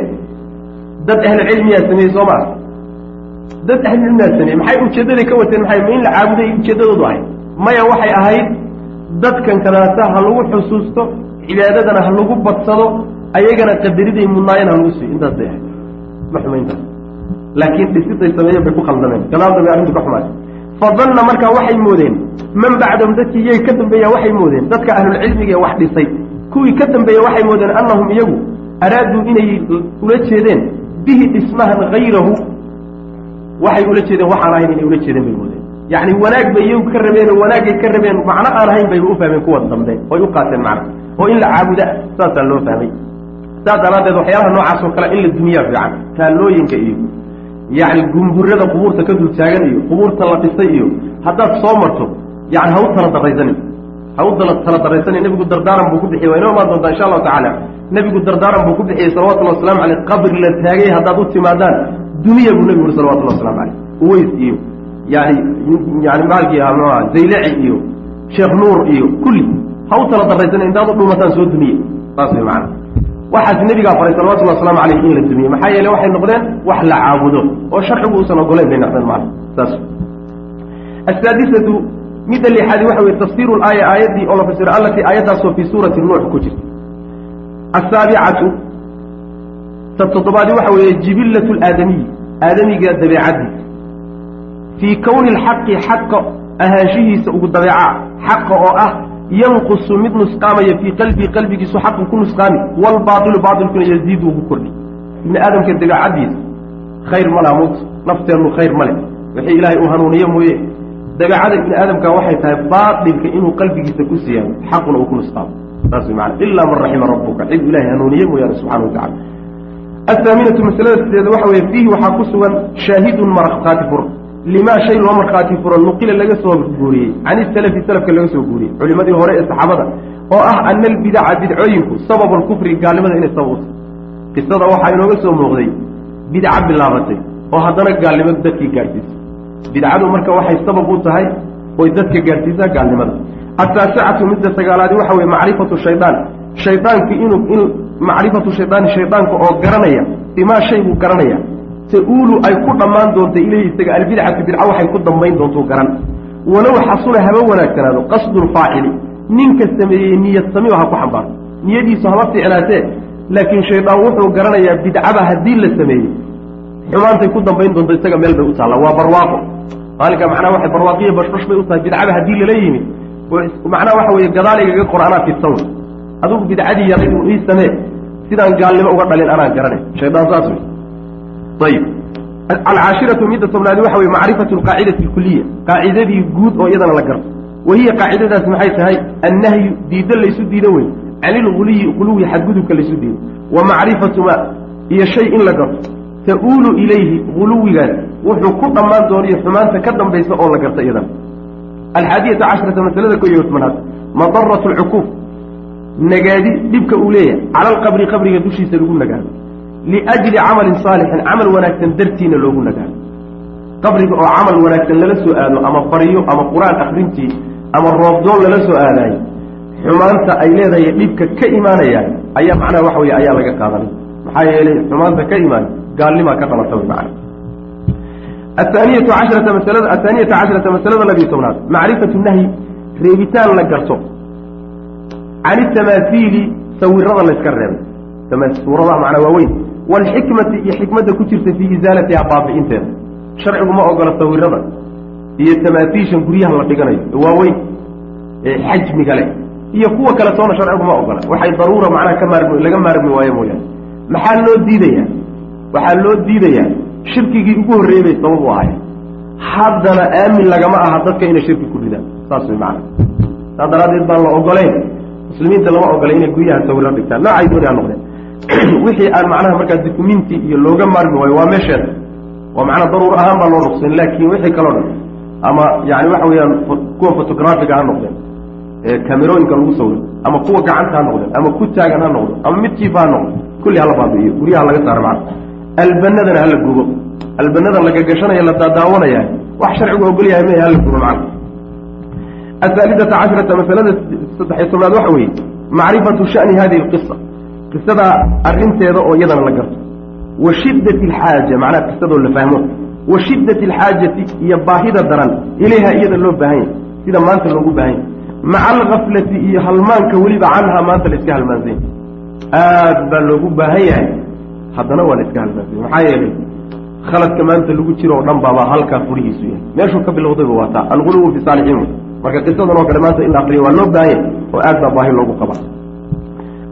S1: dad ahlucilmiyaa sameeyey soo maa dad ahlucilmiyaa sameeyey maxay ujeeddaday ka wateen maxay ma in la caabuday ujeeddadoodu ahayd? Maya waxay ahayd dadkan kadaata ha lagu xusuusto cibaadadana ha lagu badsado ayagana qadariday mudnaayeen ha lagu siiyo. Intaas bay ahayd. Ma xumayntaas laakiin dhisiday sameeyeen bay ku khaldameen. Gadaal dambe arrintu ka xumaatay fadanna markaa waxay moodeen. Man bacdahum dadkii iyay ka dambeeya waxay moodeen. Dadka ahlulcilmiga ee wax dhisay. Kuwii ka dambeeya waxay moodeen annahum iyagu araaduu inay ula jeedeen. Bihi dhismahan hayrahu waxay ula jeedeen waxaan ahayn inay ula jeedeen bay moodeen. Yacni wanaag bay iyagu ka rabeen oo wanaagay ka rabeen. Macno aan ahayn bayba u fahmeen kuwa dambe. Oy u qaateen macna oo in la caabuda. Saasaa loo fahmay. Saas daraaddeed waxyaalaha noocaas oo kale in la duniyaa fiican. Taallooyinka iyo yacni gumburada qubuurta ka dul taagan iyo qubuurta la dhisay iyo haddaad soo marto yani ha u tala daraysanin ha u tala daraysanin nebigu dardaaran buu ku bixiyey. Waa inoo imaan doontaa insha allahu tacaala. Nebigu dardaaran buu ku bixiyey salawatullahi waslamu caleyh qabri la taagay haddaad u timaadaan duniya buu nebigu uri salawatullahi waslamu caleyh uweys iyo yani yani maalkii muxuha zayleci iyo sheekh nuur iyo kulli. Ha u tala daraysanin intaad u dhuumataan soo duniye saas way macana waxaas nebigaa faray salawatullhi waslamu caleyh in la dumiye maxaa yeele waxay noqdeen wax la caabudo oo sharcigu uusan ogoleyn bay noqdeen maala saas. Asaadisatu midda lixaadi waxa weye tafsiiru laaya aayaddii oo la fasiro allatii aayaddaasoo fii suurati nuux ku jirta asaabicatu ta toddobaadi waxa weeye jibillatu laadamiyi aadamiga dabeecaddiisa fii kowni lxaqi xaqa ahaanshihiisa ugu dabeeca xaqa oo ah yanqusu mid nusqaamaya fii qalbii qalbigiisu xaqu ku nusqaami waalbaailu baailkuna yaziidu ugu kordhi. Ibni aadamka dabeecaddiisa khayr ma mut nafteennu khayr ma leh. Wixii ilaahay uu hanuuniye mooye. Dabeecada ibni aadamka waxay tahay baailka inuu qalbigiisa ku siiyaayo xaquna uu ku nusqaamo. Saas maana ilaa man raxima rabbuka. Cid ilahay hanuuniye mooyaane subxana wa athaaminatu masalada sideeda waxa weye fiihi waxaa ku sugan shaahidun markhaati fur limaa shay loo markhaati furo nuqila laga soo guuriyey can isalafi salafka laga soo guuriyey culimadii hore ee saxaabada oo ah ana albidaca bidcooyinku sabab alkufri gaalnimada inay sabab u tahay qisada waxaa inooga soo muuqday bidca bilaabatay oo haddana gaalnimo dadkii gaadhsiisa bidcadu marka waxay sabab u tahay oy dadka gaadhsiisaa gaalnimada ataasicatu midda sagaalaadi waxa weye macrifatu shaydaan shaydaanki inuu in macrifatu shaydaani shaydaanka oo garanaya bimaa shay buu garanaya ta-uulu ay ku dhammaan doonta ileyhi isaga albidcatu bidca waxay ku dambayn doontuu garan. Walow xasuna haba wanaagsanaado qasdulfaacili ninka sameeyey niyad samiba ha ku xambaarto niyadiisu haba fiicnaatee laakiin shaydaan wuxuu garanayaa bidcaba haddii la sameeyey. Xumaantay ku dambayn doonto isaga meel bay u taalla waa barwaaqo. Maalinka macnaha waxay barwaaqiya bashbash bay u tahay bidcaba haddii lala yimid macnaha waxa weeye gadaal igaga qor anaa fidsan. Wey adigu bidcadii yaray uu ii samee sidaan gaalnimo uga dhalin anaan garanay shaydaan saas wey ayib alcaashiratu midda tobnaadi waxa weye macrifatu alqaacidati alkuliya qaacidadii guud oo iyadana la garto wahiya qaacidadaas maxay tahay? Annahyu diiddo laysu diido wey can ilguluyi guluwi xadgudubka laysu diido. Wa macrifatu ma iyo shay in la garto ta-uulu ilayhi guluwigaas wuxuu ku dhammaan dooniyo xumaanta ka dambaysa oo la garta iyadana. Alxaadiyata cashrata masalada ko iyo tobnaad. Madaratu alcukuuf. Nagaadi dhibka uu leeyahay. Cala alqabri qabriga dushiisa lagu nagaado liajli camalin saalixin camal wanaagsan dartiina loogu nagaado qabriga oo camal wanaagsan lala soo aado ama baryo ama qur'aan akrintii ama roobdoon lala soo aadaayo xumaanta ay leedahay dhibka ka imaanaya ayaa macnaha waxa weye ayaa laga qaadanay maxaa yeelay xumaanta ka imaan gaalnimaa ka dhalata wy macana athaaniyatu casharata masalada athaaniyata casharata masalada labiyo tobnaad. Macrifatu nahyi reebitaan la garto. Can itamaasiili sawirada layska reebay. Suuradaha macnaa waaweyn waalxikmati iyo xikmadda ku jirta fii isaalatiha baabi'inteeda sharcigu ma ogola sawirada iyo tamaasiishan guryaha la dhiganayo waaweyn ee xajmiga leh iyo kuwa kale toona sharcigu ma ogola waxay daruura macnaha ka maarmi laga maarmi waayo mooyaane maxaa loo diidayaa waxaa loo diidayaa shirkigii ugu horreeyey bay sabab u ahay haddana aamin lagama aha dadka inay shirki ku ridaan saas way macana saas daraaddeed baan la ogoleyn muslimiinta lama ogola inay guryaha sawiro dhigtaan noocay dooni ha noqdeen wixii aan macnaha markaa dukuminti iyo looga maarmi waayo waa meesheeda oo macnaa daruur ahaan baa loo ruqsayn laakiin wixii kaloo dhan ama yani waxa weeyaan kuwa fotografiga ha noqdeen ee kamerooyinka lagu sawiro ama kuwa gacanta ha noqdeen ama ku taagan ha noqdo ama mid jiifa ha noqdo kulli hala baabi'iyo guryaha laga saaro macna albanadana hala gubo. Albanadan laga gashanaya la daadaawanaya wax sharcigu ogol yahay ma hala gubo macna athaalidata cashrata masalada saddex iyo tobnaad waxa weeye macrifatu shani hadihi alqisa qisada arrinteeda oo iyadana la garto. Wa shiddati alxaaja macnaha qisadoo la fahmo. Wa shiddati alxaajati iyo baahida daran ilayha iyada loo baahan yahay sida maanta loogu baahan yahay. Maca algaflati iyo halmaanka weliba canhaa maanta la iska halmaansanya aad baa loogu baahan yahay. Haddana waa la iska halmaansanya maxaa yeelay? Khaladka maanta lagu jiro oo dhan baabaa halkaa furihiisu yahay. Meeshuu ka bilowdayba waa taa. Alguluwu fi saalixiin marka qisadan oo kale maanta in la akriyo waa loo baahan yahay oo aad baa baahi loogu qabaa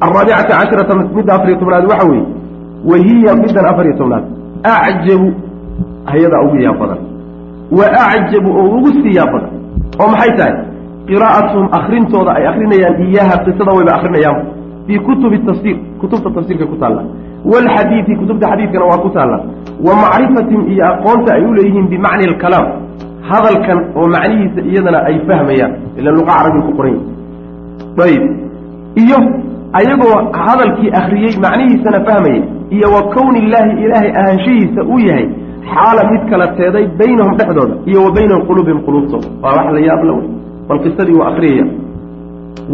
S1: alraabicata casharata midda afariyo tobnaad waxa weeye wahiya middan afariyo tobnaad acjabu hayadaa ugu yaa badan wa acjabu oo ugu sii badan oo maxay tahay qiraa'atuhum akrintooda ay akrinayaan iyaaha qisada wayba akrinayaan fii kutubi tafsiir kutubta tafsiirka ku taalla waalxadiidi kutubta xadiidkana waa ku taalla wa macrifatihim iyo aqoonta ay u leeyihiin bimacni alkalaam hadalkan oo macnihiisa iyadana ay fahmayaan ila luqa carabi ku qoran yahi ayib iyo ayagoo hadalkii akriyey macnihiisana fahmayay iyo wa kowni illaahi ilaahay ahaanshihiisa uu yahay xaala mid kala teeday baynahum dhexdooda iyo wa bayna quluubihim quluubtooda. Waa wax la yaabla wey bal qisadii waa akriyaya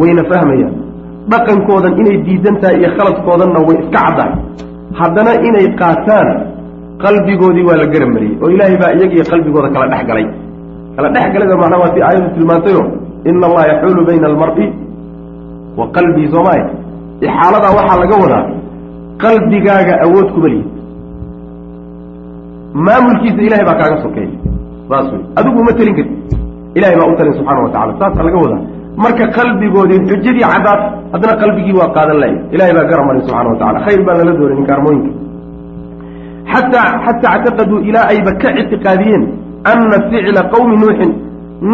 S1: wayna fahmayaan. Dhaqankoodan inay diidan tahay iyo khaladkoodanna way iska caddahay haddana inay qaataan qalbigoodii waa la garab mariyey oo ilaahay baa iyagiiyo qalbigooda kala dhex galay. Kala dhex galayba macnaa waa si aayadu tilmaantayo ina allaha yaxuulu bayna almar'i wa qalbihi soomaaya ixaaladaa waxaa laga wadaa qalbigaaga awood kuma lihid maamulkiisa ilahay baa kaaga sokeeya saas wey adigu uma telin karti ilahay baa u talin subxaana wa tacala saasaa laga wadaa. Marka qalbigoodii xujadii caddaad haddana qalbigii waa qaadan laya ilahay baa garab marin subxana wa tacala khayr baan lala doonin inkaarmooyinka xataa xataa actaqaduu ilaa ayba ka ictiqaadiyeen ana ficla qowmi nuuxin.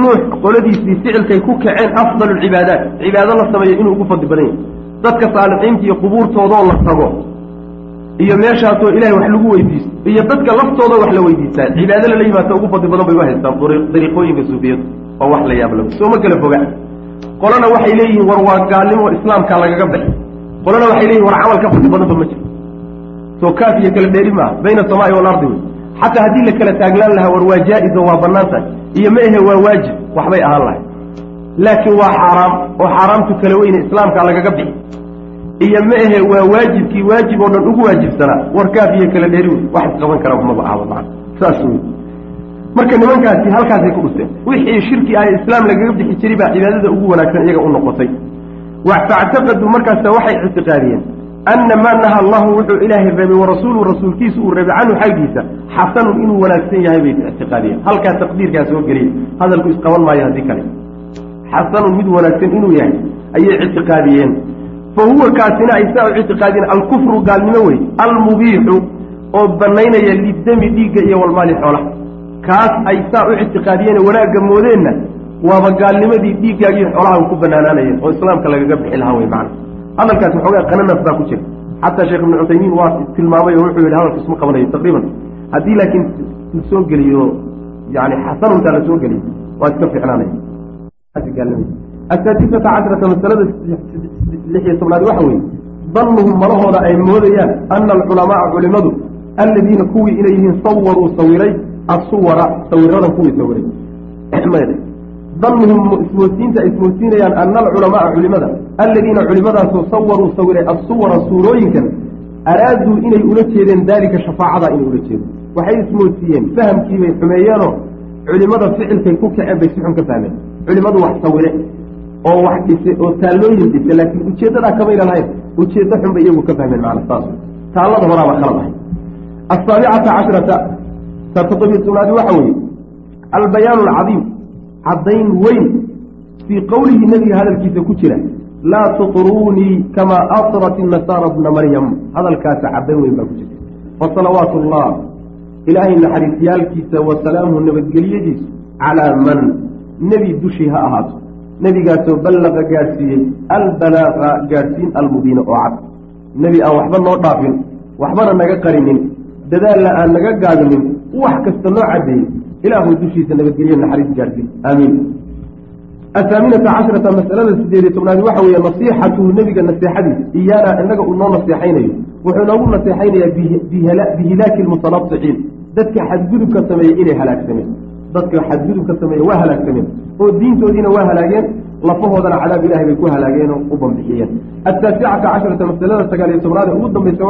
S1: Nuux qoladiisii ficilkay ku kaceen afdalu lcibaadaat cibaado la sameeyo inuu ugu fadli badan yahay dadka saalixiinta iyo qubuurtoodoo la tago iyo meeshaasoo ilahay wax lagu weydiisto iyo dadka laftooda wax la weydiistaa cibaado lala yimaata ugu fadli badan bay u haystaan. Dariiqooyinka suufiyadu oo wax la yaabla sooma kala foga qolana waxay leeyihiin war waa gaalnimo islaamkaa lagaga baxi qolana waxay leeyihiin war camal ka fadli badanba ma jiro soo kaaf iyo kala dheeri maaha bayna asamaai waalardi wey. Xataa haddii la kala taaglaan lahaa war waa jaa-is oo waa bannaan tahay iyo ma ahe waa waajib waxbay ahaan lahay laakiin waa xaaraam oo xaaraamtu kala weyne islaamkaa lagaga bixi. Iyo ma ahe waa waajibkii waajib oo dhan ugu waajibsanaa war kaaf iyo kala dheeri wey wax isqaban kara maba ahaba maa saas wey marka nimankaasi halkaasay ku dhusteen wixii shirki ah islaam lagaga bixi jiray baa cibaadada ugu wanaagsan iyaga u noqotay. Factaqaduu markaasa waxay ictiqaadiyeen. Ana maa naha allahu wuxuu ilaahay reebay warasuulu rasuulkiisa uu reebay canhu xaggiisa. Xasanun inuu wanaagsan yahay bay ictiqaadiyeen. Halkaa taqdiirkaa soo geliya hadalku isqaban maayo haddii kale xasanun mid wanaagsan inuu yahay ayay ictiqaadiyeen fa huwa kaasina ay saa u ictiqaadiyeen alkufru gaalnimo wey almubiixu oo banaynaya lidami dhiigga iyo walmaali xoolaha. Kaas ay saa u ictiqaadiyeen wanaagga moodeenna waaba gaalnimadii dhiiggaagii xoolaha ku banaanaanayeen oo islaamka lagaga bixi lahaa wey macana hadalkaasi waxoogaa qananas baa ku jira. Xataa sheekh ibnu cuthaymiin waa tilmaamay oo wuxuu yihi hadalka isma qabanayo taqriiban. Haddii laakiin la soo geliyo yani xasanuntaa la soo geliyo waa iska ficnaanaya asaadisata cashrata masalada lix iyo tobnaad waxa weeye dannuhum malahooda ay moodayaan ana alculamaaa culimadu. Alladiina kuwii inay yihiin sawaruu sawiray asuwara sawiradan kuwii sawiray dannuhum ismoodsiinta ay ismoodsiinayaan ana alculamaaa culimada alladiina culimadaasoo sawaruu sawiray assuwara suurooyinkan araaduu inay ula jeedeen daalika shafaacada inay ula jeedeen waxay ismoodsiiyeen fahamkiibay xumeeyeenoo culimada ficilkay ku kaceen bay si xun ka fahmeen culimadu wax sawire oo wax dhise oo taallooyin dhise laakiin ujeeddadaa kamayna lahayn ujeeddo xun bay iyagu ka fahmeen macna saas taallada horaaba khalad ahay asaabicata cashrata ta tobnaadi waxa weeye albayaan alcadiim caddayn weyn fii qowlihi nebiga hadalkiisa ku jira laa tuطruunii kamaa atrat inasaara bna maryam. Hadalkaasa caddayn weyn baa ku jirta fasalawaatu allah ilaahay naxariisyaalkiisa wa nabadgelyadiisu calaa man nebi dushii ha ahaato. Nebigaasoo ballaqa gaadhsiiyey albalaaqa gaadhsiin almubiina oo cad. Nebi aan waxba noo dhaafin waxbana naga qarinin dadaalla aan naga gaabinin wax kasta noo caddeeyey. Ilaahu dushiisa nabadgelye naxariis gaadhsiin. Aamiin athaaminata cashrata masalada sideediy tobnaadi waxa weeye nasiixatuhu nebiga naseexadiis iyaana inaga uu noo naseexaynayo wuxuu noogu naseexaynayaa bihilaaki lmutanasixiin dadka xadgudubka sameeyey inay halaagsameen dadka xadgudubka sameeye waa halaagsameen oo diintoodiina waa halaageen lafahoodana cadaab ilahay bay ku halaageen oo u bambixiyeen ataasicata casharata masalada tobnaad ugu dambaysa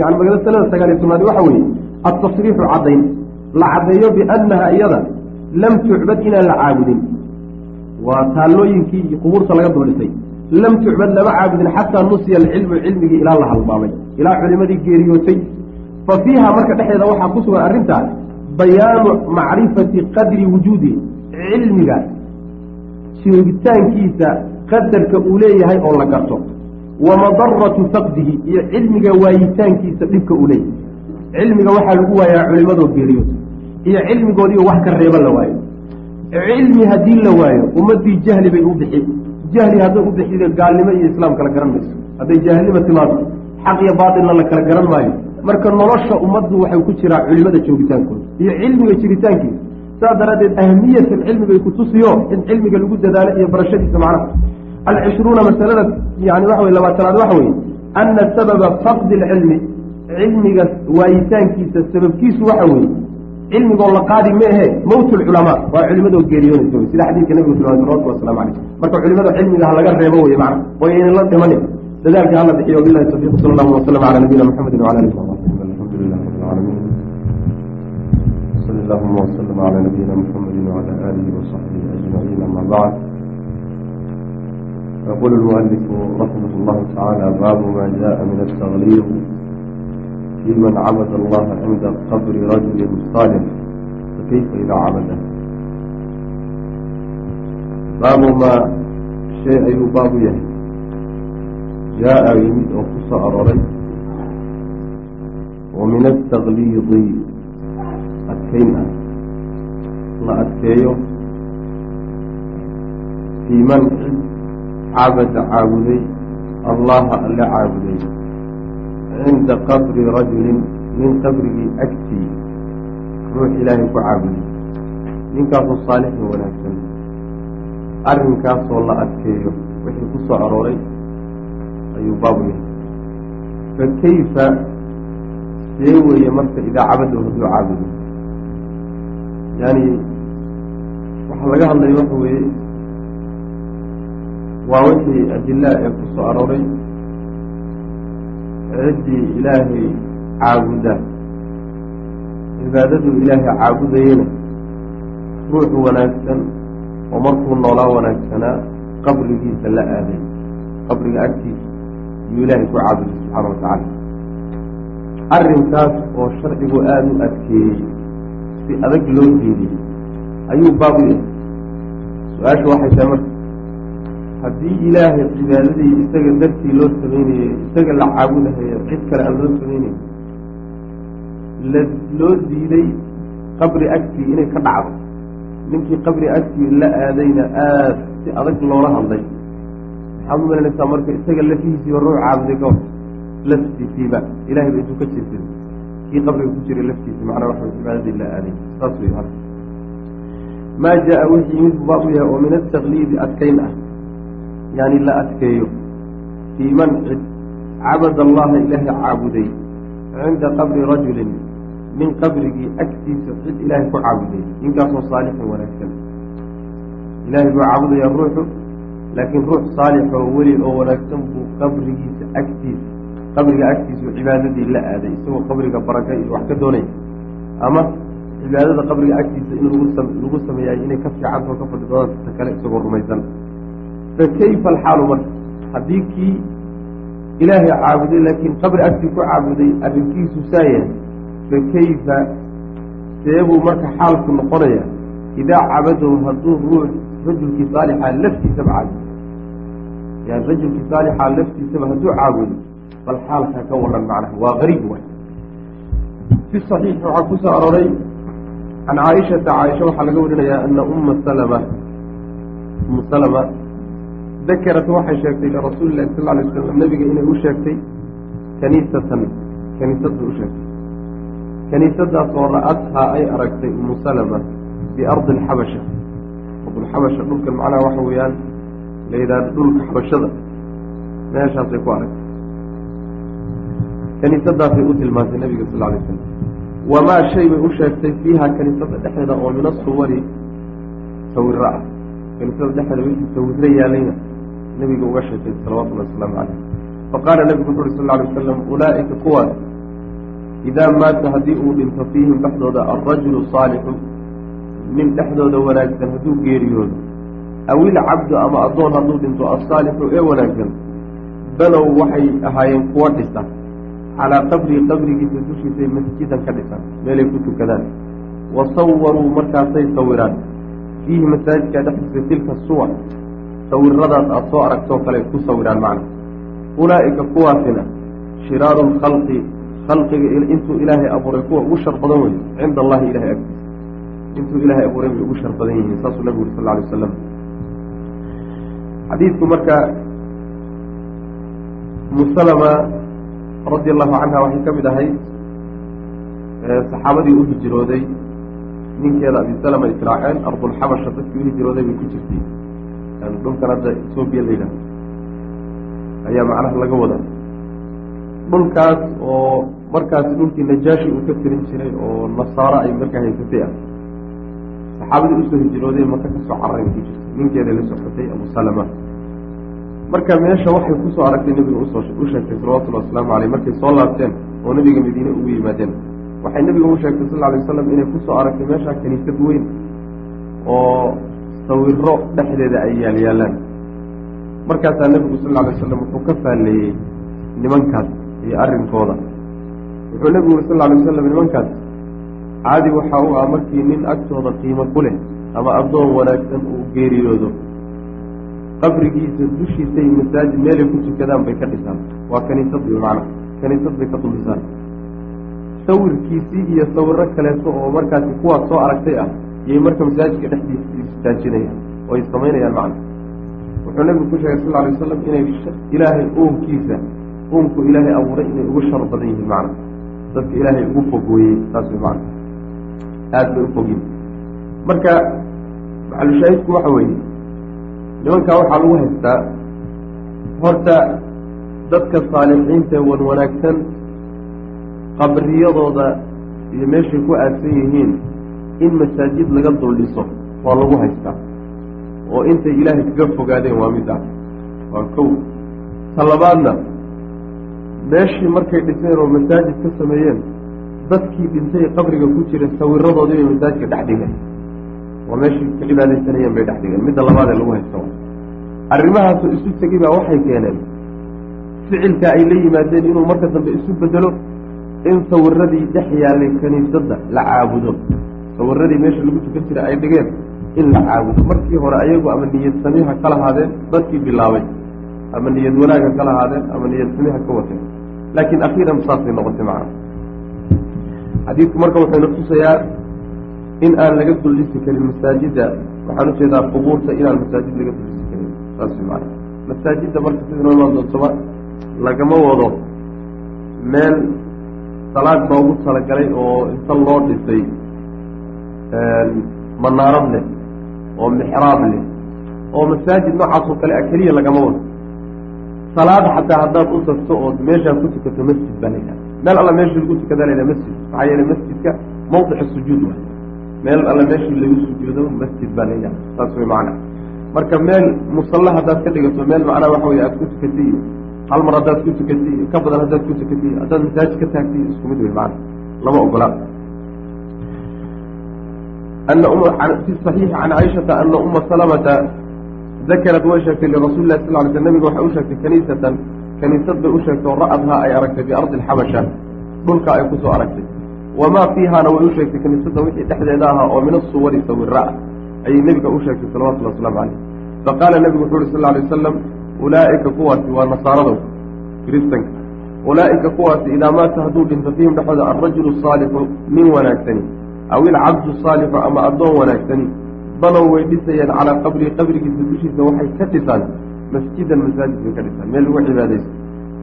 S1: yani masalada sagaal iyo tobnaadi waxa weeye altasriixu caddayn. La caddeeyo biannaha iyada lam tucbad inaan la caabudin. Waa taallooyinkii qubuurta laga duldhisay lam tucbad lama caabudin xataa nusiya alcilmu cilmigii ilaa la halmaamay. Ilaa culimadii geeriyootay. Fa fiiha marka dhexdeeda waxaa ku sugan arrintaa bayaanu macrifati qadri wujuudi cilmiga joogitaankiisa qadarka uu leeyahay oo la garto. Wa madaratu faqdihi iyo cilmiga waayitaankiisa dhibka uu leeyahay. Cilmiga waxaa lagu waayaa culimadoo geeriyoota iyo cilmigoodiiyo wax ka reeba la waayo. Cilmi haddii la waayo ummaddii jahli bay u bixi. Jahli hadday u bixida gaalnimo iyo islaam kala garan mayso. Hadday jaahilnima timaado xaq iyo baatilna la kala garan maayo marka nolosha ummaddu waxay ku jiraa culimada joogitaankooda iyo cilmiga jiritaankiisa saas daraaddeed ahamiyat alcilmi bay kutusiyo in cilmiga lagu dadaalo iyo barashadiisa macnaha. Alcishruuna masalada yani waxa wey labaatanaad waxa weye ana sababa faqdi alcilmi cilmiga waayitaankiisa sababkiisu waxa weeye cilmigoo la qaadi meehe mowt lculamaa waa culimadoo geeriyoonaysa sida xadiidka nabigu tilmaamay salawatu waslamu caleyh marka culimada cilmiga ha laga reebo wey macna oo yaynan la dhimanin dadaalka hala bixiyo. Bilahi tawfiiq. Sala allahu wasalam cala nabiyina maxamedi wala alihi sali allahuma wasalam cala nabiyina muxamedi wala alihi wasaxbihi ajmaciin ama bacd يقول المؤلف رحمه الله تعالى باب ما جاء من التغليظ في من عبد الله عند قبر رجل صالح فكيف إذا عبده؟ باب ما شيء أي باب يهي جاء يمد وقص أرري ومن التغليظ adkayn ah la adkeeyo fii man cid cabada caabuday allaha alle caabuday cinda qabri rajulin nin qabrigii agtii ruux ilaahay ku caabuday. Ninkaasoo saalixin wanaagsan arrinkaasoo la adkeeyo wixii ku soo arooray ayuu baabu yahay. Fakayfa see weeye marka idaa cabadahu hadduu caabudo yaani waxaa laga hadlaya waxa weeye waa wixii adilaa ee ku soo arooray ciddii ilaahay caabuda. Cibaadadu ilaahay caabudayena ruux wanaagsan oo markuu noolaa wanaagsanaa qabrigiisa la aaday. Qabriga agtiisa yuu ilaahay ku caabuday subxaana wa tacaala arrinkaas oo sharcigu aada u adkeeyey si adag loo diidiyey ayuu baab yahay. Su'aasha waxay tahay marka haddii ilaahay cibaadadii isaga dartii loo sameynayey isaga la caabudahayo cid kale aan loo sameynay la loo diiday qabri agtii inay ka dhacdo. Ninkii qabri agtii la aadayna aada si adag loola hadlay. Maxaad u malanaysaa marka isaga lafihiisiiba ruux caabuday ka laftiisiiba ilahay ba intuu ka jeesaday kii qabriga ku jiray laftiisi macnaa waxa cibaadadii la aaday saas wey marka maa jaa wixii yimid buu baab u yahay oo min atakliidi adkayn ah. Yani la adkeeyo. Fii man cid cabad allaha ilaahay caabuday cinda qabri rajulin nin qabrigii agtiisa cid ilaahay ku caabuday. Ninkaasoo saalixin wanaagsan. Ilaahay buu caabudayaa ruuxu laakiin ruux saalix oo weli oo wanaagsan buu qabrigiisa agtiisa qabriga agtiisu cibaadadii la aaday isagoo qabriga baraka iyo wax ka doonaya ama cibaadada qabriga agtiisa in lagu sameeyaay inay ka fiicantao ka fadhi doonaan ta kale isagoo rumaysan. Fa kayfa alxaalu marka haddii kii ilaahay caabuday laakiin qabri agtii ku caabuday arrinkiisu saa yahay fa kayfa? Seebuu marka xaalku noqonaya? Idaa cabadahu hadduu ruux rajulkii saalixa laftiisaba caabudo yani rajulkii saalixa laftiisaba hadduu caabudo bal xaalkaa ka waran macnaha waa gariib waay fi saxiixi waxaa ku soo arooray can caaishata caaisha waxaa laga warinayaa ana umma salama umu salama dakarat waxay sheegtay lirasuuli illahi sal alay slam nabiga inay u sheegtay kaniisatan kaniisad bay u sheegtay. Kaniisadaas ra'adhaa ay aragtay umu salama biardi alxabasha ardulxabasha dhulkan macnaha waxa weeyaan la yidhahdo dhulka xabashada. Meeshaasay ku aragtay kaniisadaasay u tilmaantay nabiga sal alay slam wamaa shay bay u sheegtay fiiha kaniisada dhexeeda oo min asuwari sawiro ah kaniisada dhexeeda wixii sawiro yaalayna nabiga uga sheegtay salawatullahi wasalaamu caleyh faqaala nabigu wuxu uri sal alay wasalam ulaa'ika kuwaas idaa maata haddii uu dhinto fiihim dhexdooda alrajulu saalixu nin dhexdooda wanaagsan hadduu geeriyoodo aw ilcabdu ama addoon hadduu dhinto asaalixu ee wanaagsan banow waxay ahaayeen kuwa dhisa calaa qabrii qabrigiisa dushiisay masjidan ka dhisan meelay ku tukadaan wa sawaruu markaasay sawiraan fiihi masaajidka dhexdiisa tilka suwar sawiradaas aada soo aragtoo kale ku sawiraan macna ulaa'ika kuwaasina shiraaru lkhalqi khalqiga intuu ilaahay abuuray kuwa ugu shar badan wey cinda allahi ilahay agtiisa intuu ilaahay abuuray bay ugu shar badan yihiin saasuu nabigu uri sal alay wasalam xadiidku marka musalama radi allahu canha waxay ka mid ahayd saxaabadii u hijrooday ninkeeda abisalama israaceen ardulxabasha dadkii u hijrooday bay ku jirtay. Dhulkan hadda etoobiya la yidhahdo ayaa macnaha laga wadaa. Dhulkaas oo markaasi dhulkii najaashi uu ka tirin jiray oo nasaaro ay markaa haysatay ah. Saxaabadii u soo hijrooday maka ka soo carray ku jirtay. Ninkeeday la socotay abu salama marka meesha waxay ku soo aragtay nebiga u sheegtay salawatullhi wasalaamu caleyh markay soo laabteen oo nebiga madiine ugu yimaadeen. Waxay nebiga u sheegtay sal alay wasalam inay ku soo aragtay meesha kaniisad weyn oo sawiro dhexdeeda ay yaalyaalaan markaasaa nebigu sal alay wasalam wuxuu ka faalleeyey nimankaas iyo arrinkooda. Wuxuu nebigu sal alay wasalam nimankaas caadi waxa u ah markii nin agtooda qiimo ku leh ama addoon wanaagsan uu geeriyoodo qabrigiisa dushiisay masaajid meelay ku tukadaan bay ka dhisaan. Waa kaniisad wey macna kaniisad bay ka dumisaan sawirkiisii iyo sawiro kaleeto oo markaasi kuwaas soo aragtay ah iyay marka masaajidka dhexdiisa istaajinayaan oo ay samaynayaan macna wuxuu nabigu ku sheegay sal alay wasalam inay ilaahay uunkiisa uunku ilaahay abuuray inay ugu shar badan yihiin macna dadka ilaahay ugu fogooyey saas wey macna aada bay u fogyiin marka maxalushaahidku waxa weeye nimankaa waxaa lagu haystaa horta dadka saalixiinta wan wanaagsan qabriyadooda iyo meeshay ku aadsan yihiin in masaajid laga duldhiso waa lagu haystaa. Oo intay ilaahay kaga fogaadeen waa mid ah. Waa kow. Ta labaadna meeshii markay dhiseen oo masaajid ka sameeyeen dadkii dhintay qabriga ku jira sawiradoodii bay masaajidka dhex dhigeen waa meeshii ka cibaadaysanayeen bay dhex dhigeen. Midda labaad ee lagu haysta arrimahaasoo isu tegi baa waxay keeneen ficilka ay la yimaadeen inuu marka dambe isu bedelo in sawiradii dhex yaallay kaniisadda la caabudo. Sawiradii meesha lagu tukan jira ay dhigeen in la caabudo. Markii hore ayagu ama niyad samiha ka lahaadeen dadkii bilaabay. Ama niyad wanaaga ka lahaadeen ama niyad samiha ka wateen. Laakiin akhiiran saasay noqotay macana xadiidku marka wuxuuna tusayaa in aan laga duldhisi karin masaajidda waxaan u jeedaa qubuurta inaan masaajid laga duldhisi karin. Saas maana masaajidda marka sida noo imaan lagama wado meel salaad loogu talagalay oo inta loo dhisay manaarad leh oo mixraab leh. Oo masaajid noocaas oo kale a keliya lagama wado. Salaad xataa haddaad u tagto ood meeshaa ku tukato masjid baa laydhaha meel alla meeshii lagu tukadaa laydhaha masjid. Maxaa yeele masjidka mawdic sujuud waay meel alla meeshii lagu sujuudo masjid baa laydhaha saas way macana marka meel musalla haddaad ka dhigato meel macnaha waxa wey aad ku tukatay iyo hal mar haddaad ku tukatay iyo ka badan haddaad ku tukatay haddaad masaajid ka taagtay iyo isku mid wey macana lama ogola ana fi صaxiixi can caaishata ana uma salamata dakarat way sheegtay lirasuuli lah sal ly sl nabiga waxay u sheegtay kaniisatan kaniisad bay u sheegtay oo ra'adhaa ay aragtay biardi alxabasha dhulka ay ku soo aragtay wamaa fiihaana way u sheegtay kaniisadda wixii dhexdeeda ahaa oo min asuwari sawira-a ayay nebiga u sheegtay salawatullah waslamu caleyh faqaala nebigu wuxuu uhi sal ly wasalam ulaa'ika kuwaasi waa nasaaradow kiristanka ulaa'ika kuwaasi idaa maata hadduu dhinto fiihim dhexooda alrajulu saalixu nin wanaagsani aw ilcabdu saalixu ama addoon wanaagsani balow way dhisayeen calaa qabrii qabrigiisa dushiisa waxay ka dhisaan masjidan masaajid bay ka dhisaan meel lagu cibaadaysto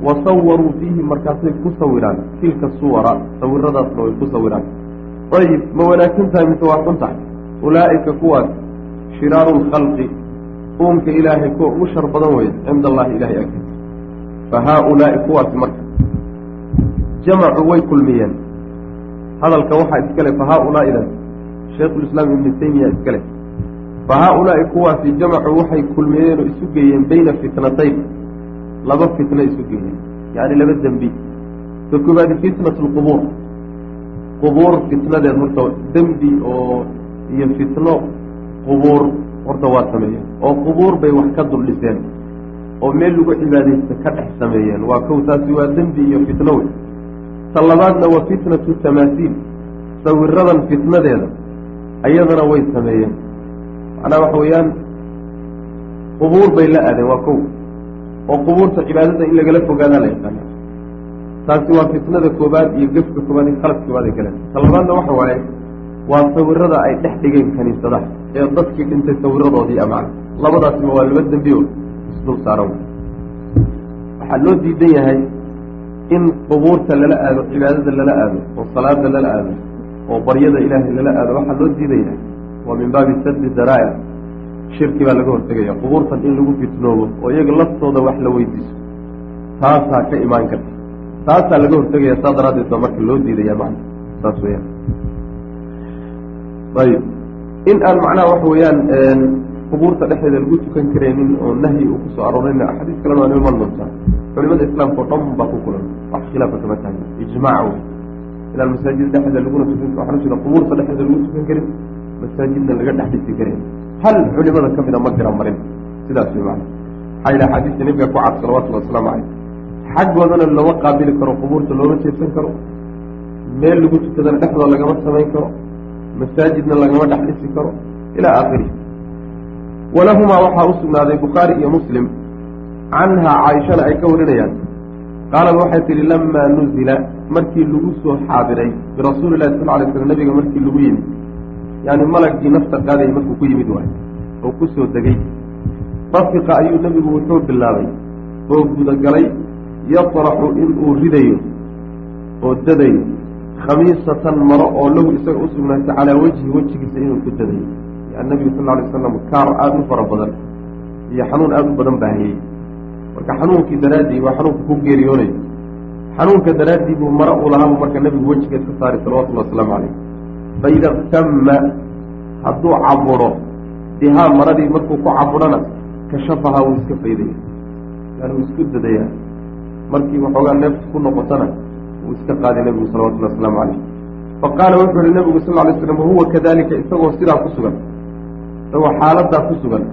S1: wa sawaruu fiihi markaasay ku sawiraan. Tilka suwara sawiradaasna way ku sawiraan. Ayib ma wanaagsan tahay mise waa xun tahay ulaa'ika kuwaas shiraaru lkhalqi uumka ilaahay kuwa ugu shar badan weeye cinda allahi ilahay agtiisa fa haa-ulaa'i kuwaasi marka. Jamacuu way kulmiyeen. Hadalka waxaa iskale fa haa-ulaa'idaas shaykhulislaam ibnu taymiya iskale fa haa-ulaa'i kuwaasi jamacuu waxay kulmiyeen oo isu geeyeen bayna fitnatayn laba fitno isu geeyeen yacni laba dembi. Ka koobaadi fitnat lqubuur qubuur fitnadeed horta dembi oo iyo fitno qubuur horta waa sameeyeen. Oo qubuur bay wax ka dul dhiseen oo meel lagu cibaadaysta ka dhex sameeyeen. Waa kow taasi waa dembi iyo fitno wey. Ta labaadna waa fitnatu tamaasiil. Sawiradan fitnadeeda ayadana way sameeyeen. Macnaha waxa weeyaan qubuur bay la aadeen waa kow oo qubuurta cibaadada in lagala fogaadaa la yaqaana taasi waa fitnada koobaad iyo gefka koobaad iyo khaladka koobaad ay galeen. Ta labaadna waxa waaye waa sawirada ay dhex dhigeen kaniisadaha ee dadkii dhintay sawiradoodii amacna labadaasiba waa laba dembi oo isdul saaran waxaa loo diidan yahay in qubuurta lala aado cibaadada lala aado oo salaada lala aado oo baryada ilaahay lala aado. Waxaa loo diidayaa waa min baabi saddi daraa'ic shirki baa laga hortegaya qubuurtan in lagu fitnoobo oo iyaga laftooda wax la weydiiso. Taasaa ka imaan karta. Taasaa laga hortegaya saa daraaddeed baa marka loo diidaya macna. Saas weyaan ayib. In aan macnaha waxa weeyaan qubuurta dhexdeeda lagu tukan karaynin oo nahyi uu ku soo aroorayna axaadiis kalena waa noo iman doontaa culimada islaamka o dhan baa ku kulan. Wax khilaafa kama tahay. Ijmaac wey inaan masaajid dhexdeeda laguna tukan waxaan ujeeda qubuurta dhexdeeda lagu tukan karin masaajidna laga dhex dhisi karin hal culimada ka mida ma jira marin. Sidaas wey macana maxaa yidhi axaadiista nebiga ku cad salawatullahi wasalaamu caleyh xaggoodana lama qaabili karo qubuurta looma jeedsan karo. Meel lagu tukadana dhexdooda lagama samayn karo. Masaajidna lagama dhex dhisi karo. Ilaa aakhirihi walahumaa waxaa u sugnaaday bukhaari iyo muslim. Canhaa caaishana ay ka warinayaan. Qaalad waxay tihi lamaa nuzila markii lagu soo xaadiray birasuuli llahi sal lay slam nabiga markii lagu yimid yaani malagii nafta qaadayay markuu ku yimid waay oo ku soo degay. Rafiqa ayuu nebigu wuxuu bilaabay oo gudagalay yatraxu inuu ridayo oo dadayo khamiisatan maro oo lahu isaga u calaa wejhi wejigiisa inuu ku dadayo. Nabigu sal alay slam kaar aada u fara badan iyo xanuun aada u badan baa hayey marka xanuunkii daraaddii waa xanuunka ku geeriyoonayo. Xanuunka daraaddii buu maro uu lahaabuu marka nebigu wejigeed ka saaray salawatullahi wasalaamu calayh faida ktama hadduu caburo bihaa maradii markuu ku cabudhana kashafahaa wuu iska faydaya yani wuu isku dadayaa markii waxoogaa neefta ku noqotona wuu iska qaaday nebigu salawatullahi wasalaamu calayh. Faqaala wuxuu yihi nebigu sal ly slam wahuwa kadalika isagoo sidaa ku sugan. Isagoo xaaladaa ku sugan.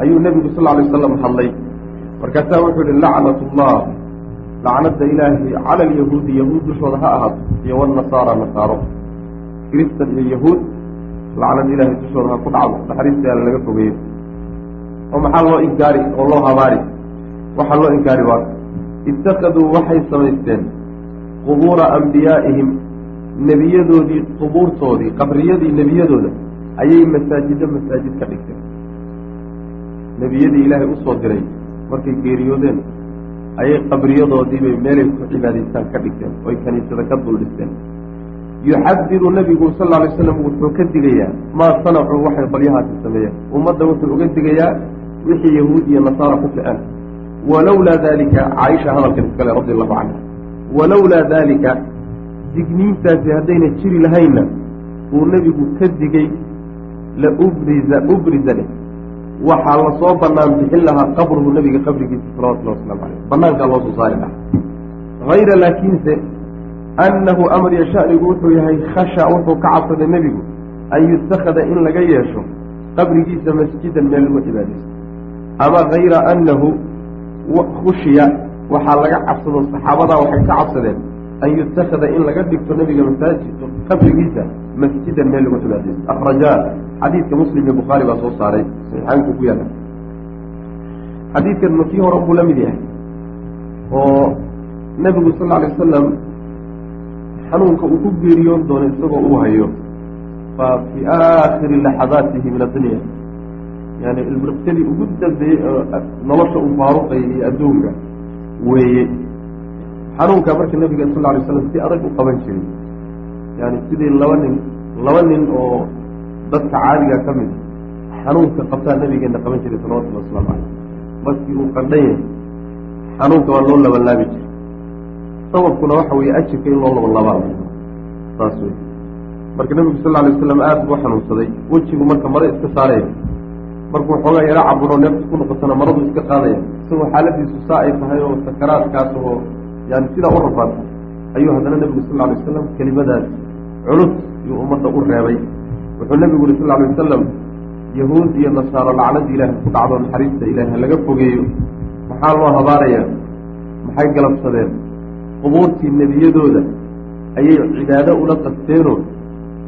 S1: Ayuu nebigu sal lay wasalam hadlay. Markaasaa wuxuu yihi lacnat ullah lacnada ilaahi cala alyahuudi yahuud dushooda ha ahaato. Iyo wanasaara nasaaro kristan iyo yahuud lacnada ilaahay dushooda ha ku dhacdo naxariista yaalla laga fogeeyo. Oo maxaa loo inkaari oo loo habaari? Waxaa loo inkaari waa itakaduu waxay samaysteen qubuura ambiyaa'ihim nebiyadoodii qubuurtoodii qabriyadii nebiyadooda ayay masaajido masaajid ka dhigteen. Nebiyadii ilaahay u soo diray markay geeriyoodeen ayay qabriyadoodiibay meelay ku cibaadaystaan ka dhigteen oy kaniisada ka dul dhisteen yuxadiru nabigu sal alay slam wuxuu ka digayaa maa sanacuu waxay qolyahaasi sameeyeen ummadda wuxuu uga digayaa wixii yahuud iyo nasaara ku ficeen walowlaa dalika caaisha hadalkan iskale radi allahu canha. Walowlaa daalika digniintaasi haddayna jiri lahaynna uu nebigu ka digay la ubriza ubriza dheh. Waxaa la soo banaan bixin lahaa qabruhu nebiga qabrigiisa salawatullah waslamu caleyh banaankaa loo soo saari lahaa. Hayra laakiinse annahu amriya shanigu wuxuu yahay khasha wuxuu ka cabsaday nebigu an yutakada in laga yeesho qabrigiisa masjidan meel lagu cibaadaysto ama hayra annahu khushiya waxaa laga cabsado saxaabadaa waxay ka cabsadeen an yutakada in laga dhigto nebiga masaajid qabrigiisa masjidan meel lagu cibaadaysto akrajaa xadiidka muslim iyo bukhaari baa soo saaray saxiixaanku ku yaalla xadiidkan ma kii hore buu la mid yahay oo nebigu sal lla alay wasalam xanuunka uu ku geeriyoon doono isagoo uu hayo. Fa fii aakhiri laxadaatihi min addunya. Yani ilbriqsadii ugu dambeeyey oo nolosha uu faaruqay iyo adduunka weeye. Xanuunka marka nabiga sal lla alay slam si adag u qaban jiray. Yani sidii laba nin laba nin oo dadka caadiga ka mid xanuunka qabtaa nabigeena qaban jiray salawatullhi wasalaamu caleyh markii uu qandhan yahay xanuunka waa loo labanlaabi jiray sababkuna waxa weeye ajirka in loo labanlaabaa saas wey marka nabigu sal alay waslam aada buu xanuunsaday. Wejigu marka mare iska saaraya markuu xoogaa yaro caburo neefta ku noqotana maradu iska qaadaya. Isagoo xaaladiisu saa ay tahay oo sakaraadkaas oo yani sidaa u rafaanta ayuu haddana nebigu sal alay wasalam kelimadaas culus iyuu ummadda u reebay. Wuxuu nebigu yuri sal alay wasalam yahuud iyo nasaaro lacnada ilaahay ku dhacdo naxariista ilaahi ha laga fogeeyo. Maxaa loo habaarayaa? Maxay galabsadeen qubuurtii nebiyadooda ayay cibaado ula qasteenoo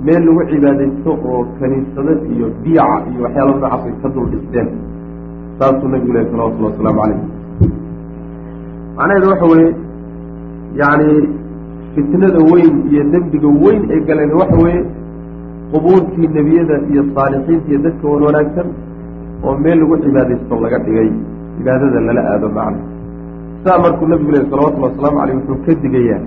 S1: meel lagu cibaadaysto oo kaniisado iyo biica iyo waxyaala noocaas ay ka dul dhisteen saasuu nabigu lehy salawatullhi wasalaamu calayh macnaheedu waxa weeye yacni fitnada weyn iyo dembiga weyn ay galeen waxa weeye qubuurtii nebiyada iyo saalixiinta iyo dadka wan wanaagsan oo meel lagu cibaadaysto laga dhigay. Cibaadada lala aado macna saa markuu nabigu lehy salawatullhi wasalaamu caleyh wuxuu ka digayaa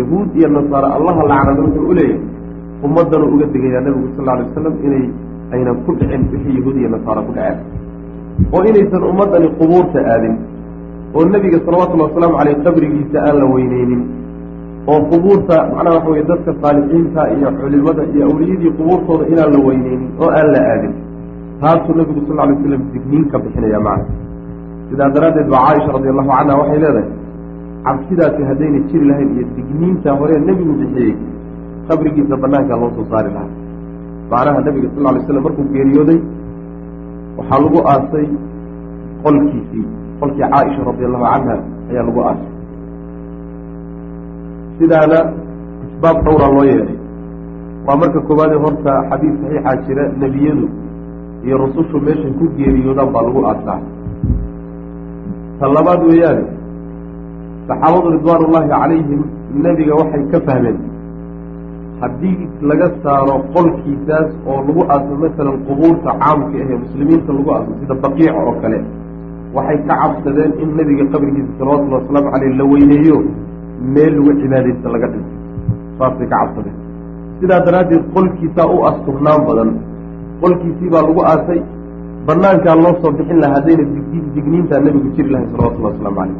S1: yahuud iyo nasaare allaha lacnada wuxuu u leeyahay uga digayaa nabigu sal lla alay wasalam inay aynan ku dhicin wixii yahuud iyo nasaare ku dhaceen. Oo inaysan ummaddani qubuurta aadin oo nebiga salawatullhi wasalaamu caleyh qabrigiisa aan la weyneynin oo qubuurta macnaha waxa weye dadka saalixiinta iyo culimada iyo awliyadii qubuurtooda inaan la weyneynin oo aan la aadin. Taasuu nabigu sal alay waslam digniin ka bixinaya macna sidaa daraaddeed baa caaisha radi allahu canha waxay leedahay cabsidaasi haddayna jiri lahayn iyo digniinta hore nebigu bixiyey qabrigiisa banaankaa loo soo saari lahaa. Macnaha nabiga sal lla lay slam markuu geeriyooday waxaa lagu aasay qolkiisii qolkii caaisha radi allahu canha ayaa lagu aasay. Sidaana asbaab dhowraa loo yeelay. Waa marka koowaade horta xadiis saxiixaa jira nebiyadu iyo rusushu meeshay ku geeriyoodaan baa lagu aasaa ta labaad weeyaane saxaabadu ridwaan ullaahi calayhim nebiga waxay ka fahmeen haddii laga saaro qolkiisaas oo lagu aaso masalan qubuurta caamka ahee muslimiinta lagu aaso sida baqiica oo kale waxay ka cabsadeen in nebiga qabrigiisa salawatullhi wasalaamu caleyh la weyneeyo meel lagu cibaadaysta laga dhinto saasay ka cabsadeen. Sidaa daraaddeed qolkiisaa u asturnaan badan. Qolkiisii baa lagu aasay banaankaa loo soo bixin lahaa haddayna digniintaa nebigu jiri lahay salawatullahi wasalaamu caleyh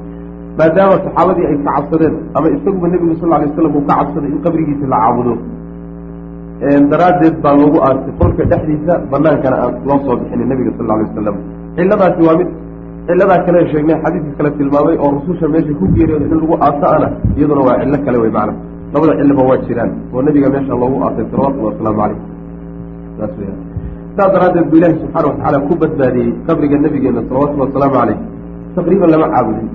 S1: maadaama saxaabadii ay ka cabsadeen ama isaguba nebigu sal alay waslam uu ka cabsaday in qabrigiisa la caabudo daraaddeed baa loogu aasay qolka dhexdiisa banaankana aan loo soo bixinin nebiga sal alay wasalam cilladaasi waa mid cilladaa kale sheegnay xadiidka kale tilmaamay oo rususha meesha ku geeriyooda in lagu aaso ana iyaduna waa cillo kale wey macna. Labada cilliba waa jiraan oo nebiga meesha loogu aasay salawatullahi wasalaamu caleyh saas daraaddeed bu ilaahi subxaana watacaala ku badbaadiyey qabriga nebigeena salawatullhi wasalaamu caleyh taqriiban lama caabudin.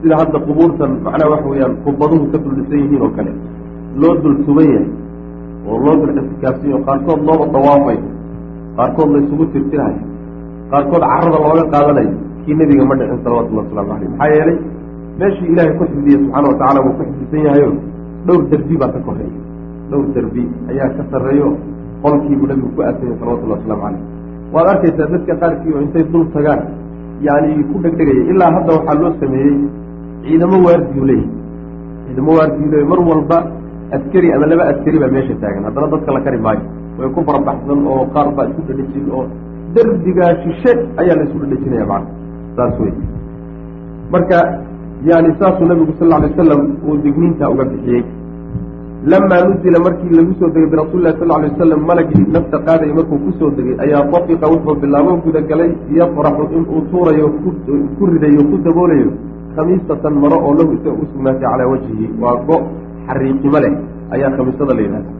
S1: Sida hadda qubuurtan macnaha waxa weeyaan kubaduhu ka duldhisan yihiin oo kale. Loo dul tuban yahay oo loo dul ictikaafsan qaarkood looba dawaafayo qaarkood la isugu qaarkood carada looga qaadanayo kii nebiga ma dhicin salawatullahi wasalaamu caleyh maxaa yeelay meeshii ilaahay ku xifdiyey subxaana watacala wuu ku xifdisan yahayo dhowr derbi baa ka koreeya dhowr derbi ayaa ka sarreeyo qolkiibuu nabigu ku aasanyay salawatullahi waslamu caleyh waad arkaysaa dadka qaarkii oo intay dul tagaan yani ku dhegdhegaya ilaa hadda waxaa loo sameeyey ciidamo waardiyu leeyahy ciidamo waardiyu leeyahy mar walba askari ama laba askari baa meesha taagan. Haddana dadka la kari maayo. Way ku farabaxsan oo qaar baa isku dhadhejin oo derbigaa shishe ayaa la isku dhadhejinaya macna. Saas wey marka yani saasuu nabigu sal alay wasalam uu digniinta uga bixiyey lamaa nuzila markii lagu soo degay birasuuli lahi sal alay wasalam malagii nafta qaadaya markuu ku soo degay ayaa tafiqa wuxuu bilaabo gudagalay yafraxu inuu tuurayo ku ridayo ku daboolayo khamiisatan maro oo lahu isaga u sugnaatay calaa wajhihi waa go xariiqimo leh ayaa khamiisada la yidhahda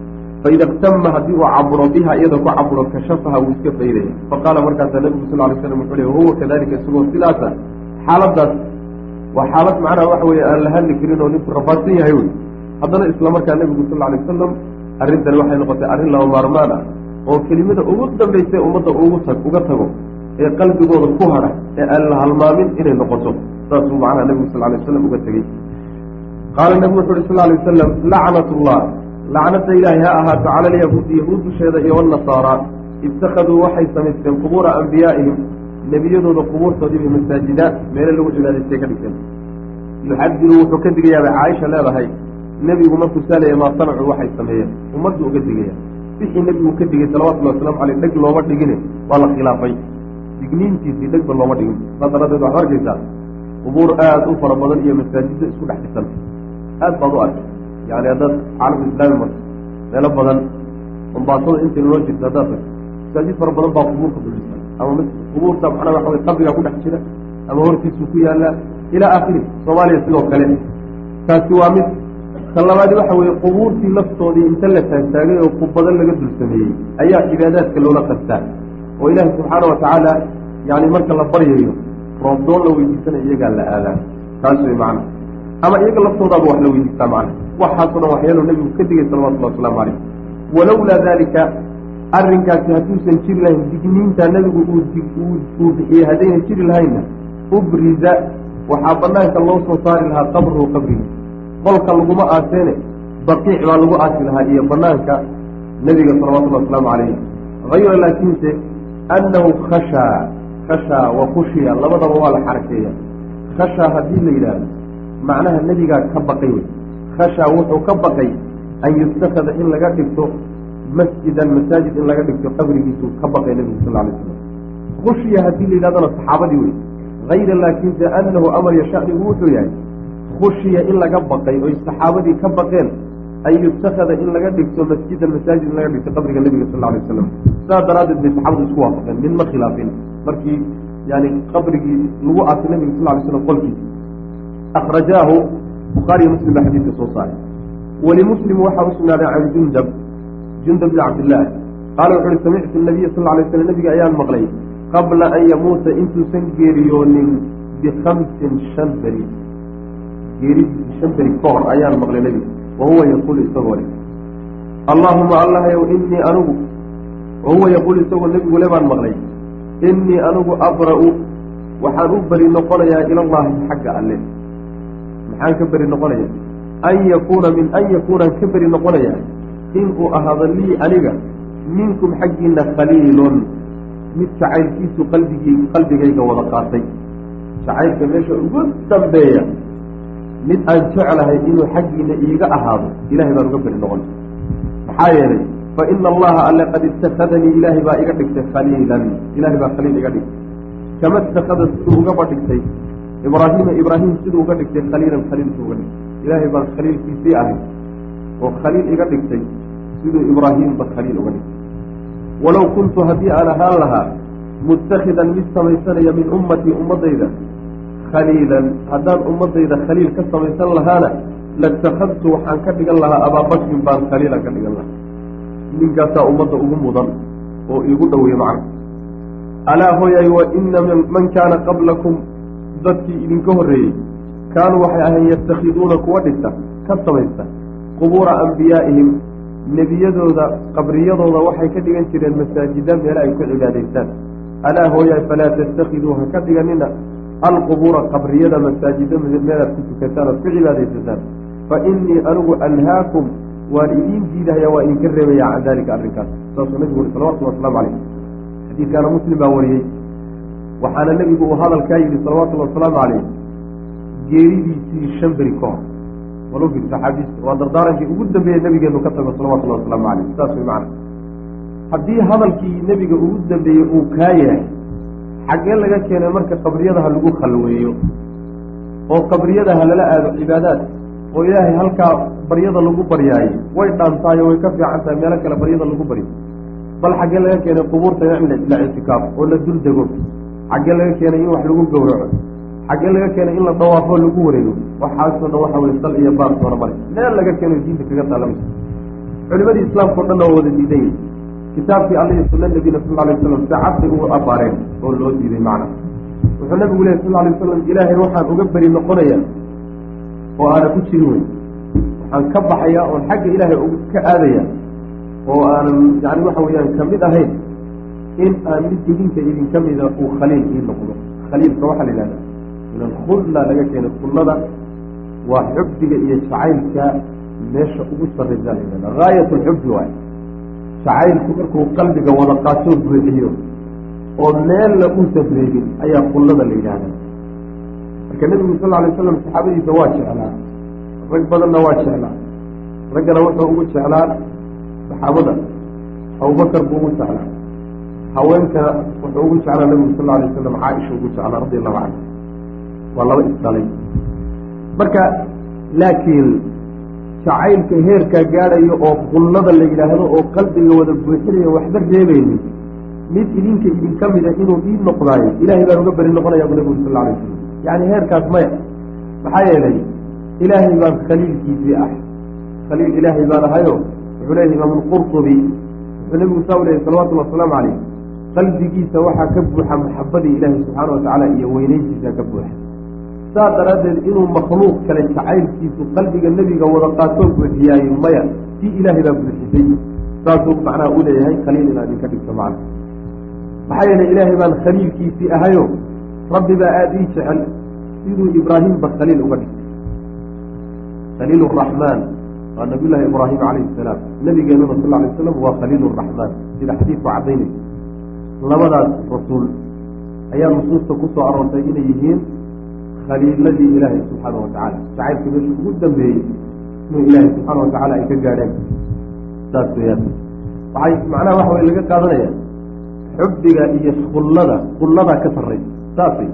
S1: faida iktama haddii uu caburo biha iyada ku caburo kashafaha wuu iska faydaya faqaala markaasaa nabigu sal lay slam wuxuu le wahuwa kadalika isagoo sidaasa xaaladaas waa xaalad macnaha waxa weeye aan la hadli karin oo ninku rafaadsan yahay wey haddana isla markaa nebigu sal alay wasalam arrintani waxay noqotay arrin laba maarmaan ah oo kelimada ugu dambaysa ummadda uga tago ee qalbigooda ku hadha ee aan la halmaamin inay noqoto. Saasuu macnaha nebigu sal alay wasalam uga tegey. Qaala nebigu wuxu uhi sal alay wasalam lacnat ullah lacnada ilaahay ha ahaato cala alyahuudi yahuud dusheeda iyo wanasaara ittakhaduu waxay samaysteen qubuura anbiyaa'ihim nebiyadooda qubuurtoodiibay masaajida meelo lagu cibaadaystay ka dhigteen. Yuxadiru wuxuu ka digayaabay caaisha leedahay nebigu markuu saalaya maa sanacuu waxay sameeyeen. Ummaddu uga digaya wixii nebigu ka digay salawatullahi waslamu caleyh dheg looma dhigine waa la khilaafay. Digniintiisii dhegba looma dhigin. Saas daradeed waxaad arkaysaa qubuur aada u fara badan iyo masaajidda isku dhex dhisan aad baad u arkay. Yani haddaad caalam islaami marto meelo badan ambaasada intay noo jirta haddaad tagto. Masaajid fara badan baa qubuurka duldhisan ama qubuurta macnaa waxa way qabrigaa ku dhex jira ama hortiisuu ku yaallaa ilaa aakhiri soomaaliya sidoo kale. Taasi waa mid ka labaadi waxa weeye qubuurtii laftoodii inta la taagtaagay oo qubado laga dul sameeyey ayaa cibaadaadka loola qastaa oo ilaahi subxaana wa tacaala yani marka la baryayo roobdoon la weydiisanayo iyagaa la aadaa. Taas wey macna. Ama iyaga laftoodaaba wax la weydiistaa macna. Waxaasoo dhan waxyaalo nebigu ka digay salawatullahi wasalaamu calayh. Walowlaa daalika arrinkaasi hadduusan jiri lahayn digniintaa nebigu uu bixiyey haddayna jiri lahaynna ubriza waxaa banaanka loo soo saari lahaa qabruhu qabrigi qolka laguma aaseene baqiic baa lagu aasi lahaa iyo banaanka nebiga salawatullahi wasalaamu calayh hayra laakiinse annahu khashaa khashaa wa khushiya labadaba waa la xarakeeya khashaa haddii la yidhaahdo macnaha nebigaa ka baqay wey. Khashaa wuxuu ka baqay an yustakada in laga dhigto masjidan masaajid in laga dhigto qabrigiisuu ka baqay nebigu sal lay slam khushiya haddii la yidhahdona saxaabadii wey. Hayra laakiinse annahu amar yashanigu wuxuu yahay khushiya in laga baqay oy saxaabadii ka baqeen an yutakada in laga dhigto masjidan masaajid in laga dhigto qabriga nebiga sal alay waslam saas daraaddeed bay saxaabadu isku waafaqeen min ma khilaafin. Markii yani qabrigii lagu aasay nebiga sal lay slam qolkiisa akrajaahu bukhaariyo muslim baa xadiidka soo saaray. Walimuslim waxaa u sugnaaday can jundab jundab bn cabdillaah qaala wuxu uhi samictu nabiya sal lay slam nabiga ayaan maqlay qabla an yamuuta intuusan geeriyoonin bikamsin shan beri geeridiisi shan beri ka hor ayaan maqlay nebiga wahuwa yaquulu isagoo le allaahuma allahayow inii anigu wahuwa yaquulu isagoo nebigu le baan maqlay. Inii anigu abra'u waxaan u beri noqonayaa ilallaahi xagga alle. Maxaan ka beri noqonaya an yakuuna min an yakuunaan ka beri noqonaya inuu ahaado lii aniga minkum xaggiina khaliilun mid jacaylkiisu qalbigii qalbigayga wada qaatay. Jacaylka meesha ugu dambeeya mid aan jeclahay inuu xaggiina iiga ahaado ilahay baan uga beri noqon. Maxaa yeelay fa ina allaha alle qad itakadanii ilaahay baa iga dhigtay khaliilan ilahay baa khaliil iga dhigtay. Kama itakada siduu ugaba dhigtay ibraahiima ibraahim siduu uga dhigtay khaliilan khaliilkii uga dhigtay. Ilaahay baan khaliilkiisii ahay oo khaliil iga dhigtay siduu ibraahiimba khaliil uga dhigtay. Walow kuntu haddii aan ahaan lahaa mutakhidan mid samaysanaya min ummatii ummadayda khaliilan. Haddaan ummadayda khaliil ka samaysan lahaana latakhadtu waxaan ka dhigan lahaa abaabakrin baan khaliilan ka dhigan lahaa. Ninkaasaa ummadda ugu mudan oo iigu dhoweeye macna alaa hooyay wa ina man kaana qablakum dadkii idinka horreeyey kaanuu waxay ahayn yatakhiduuna kuwa dhigta ka samaysta qubuura ambiyaa'ihim nebiyadooda qabriyadooda waxay ka dhigan jireen masaajida meele ay ku cibaadaystaan. Alaa hooyaay falaa tattakhiduu ha ka dhiganina alqubuura qabriyada masaajida meelaad ku tukataan oad ku cibaadaysataan fa innii anigu anhaakum waan idiin diidahaya waa idinka reebaya can daalika arrinkaas. Saasuu nabigu uri salawatulli waslamu calayh xadiidkaana muslim baa wariyey. Waxaana nebigu uu hadalkaa yidhi salawatullhi wasalaamu calayh geeridiisii shan beri ka hor. Walugii saxaabiista waa dardaarankii ugu dambeeyey nabigeenu ka tago salawatullahi wasalaamu calayh saas way haddii hadalkii nebiga ugu dambeeyey uu kaa yahay xaggee laga keenay marka qabriyadaha lagu khalweeyo oo qabriyadaha lala aado cibaadaad oo ilaahay halkaa baryada lagu baryaayo way dhaantaayo way ka fiican tahay meelo kale baryada lagu baryo. Bal xaggee laga keenay qubuurta la ictikaaf oo la dul dego. Xaggee laga keenay in wax lagu gowraco xaggee laga keenay in la dawaafo lagu wareego. Waxaasoo dhan waxa weye sal iyo baas doona male meel laga keeno diinta kaga taalamaysa culimadii islaamkao dhanna waa wada diidan yihi kitaabkii alla iyo suna nabina sal alay waslam si ugu abaareen oo loo diiday macna. Wuxuu nabigu lehy sal alay wasalam ilaahay waxaan uga beri noqonaya oo aana ku jirin wey waxaan ka baxayaa oon xagga ilaahay ka aadaya oo aanan yani waxa weeyaan ka mid ahayn in aan mid idinka idinka mida uu khaliil ii noqdo. Khaliilka waxaa la yidhahda min alkhulla laga keenay khullada waa xubdiga iyo jacaylka meesha ugu sarraysa la yidhahda gaayat lxubbi waay jacaylku markuu qalbiga wada qaatoo buuxiyo oo meella uusan reebin ayaa khullada la yidhahda marka nebigu sal alay slam saxaabadiisa waa jeclaa rag badanna waa jeclaa raggana wuxuu ugu jeclaa saxaabada abubakar buu ugu jeclaa haweenkana wuxuu ugu jeclaa nabigu sal alay wasalam caaisha ugu jeclaa radi allahu canha waa laba isdhalay marka laakiin jacaylka heerkaa gaadhayo oo kullada la yidhaahdo oo qalbiga wada buuxinayo waxba reebaynin. Mid idinka idinka mida inuu ii noqdaayo ilahay baan uga beri noqonaya bu nabigu sal alay wasalam yani heerkaas maya. Maxaa yeelay ilaahay baan khaliilkiisii ah khaliil ilaahay baan ahayo wuxuu leeyahy imaam lqurtubi wuxuu nabigu saa u leeyay salawatullhi wasalaamu calayh qalbigiisa waxaa ka buuxa maxabadii ilaahay subxaana watacaala iyo weyneyntiisa ka buuxa saas daraaddeed inuu makhluuq kale jacaylkiisu qalbiga nebiga wada qaatoo buuxiyaayo maya si ilaahay baa buuxisay saasuu macnaha u leeyahay khaliil inaa idinka dhigto macna. Maxaa yeelay ilaahay baan khaliilkiisii ahayo rabbi baa aada ii jecel siduu ibraahimba khaliil uga dhigtay. Khaliil raxmaan waa nabiyullaahi ibraahim calayhi salaam. Nabigeenuna sal alay slam waa khaliil raxmaan sida xadiidku caddaynaysa labadaas rasuul ayaa nusuusta ku soo aroortay inay yihiin khaliiladii ilaahay subxaana watacaala jacaylka meesha ugu dambeeyey inuu ilaahay subxaana watacaala ay ka gaadheen saas weyaan waxay macnaha waxa way laga qaadanaya xubdiga iyo kullada kulladaa ka sarray saasay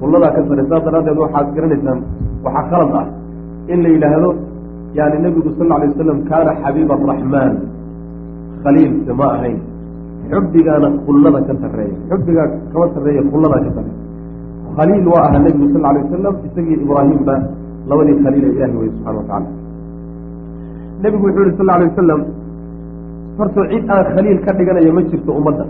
S1: kulladaa ka sarray saas daraaddeed waxaad garanaysaan waxaa khalad ah in la yidhaahdo yani nebigu sal alay wasalam kaana xabiib araxmaan khaliilse ma ahayn. Xubdigaana kullada ka sarreeya. Xubdigaa kama sarreeya kulladaa ka sarreeya khaliil waa ahaa nebigu sal alay wasalam isagii ibraahimba labadii khaliila ilahi wey subxana watacala nebigu wuxuu yihi sal alay wasalam horto cid aan khaliil ka dhiganayo ma jirto ummadda.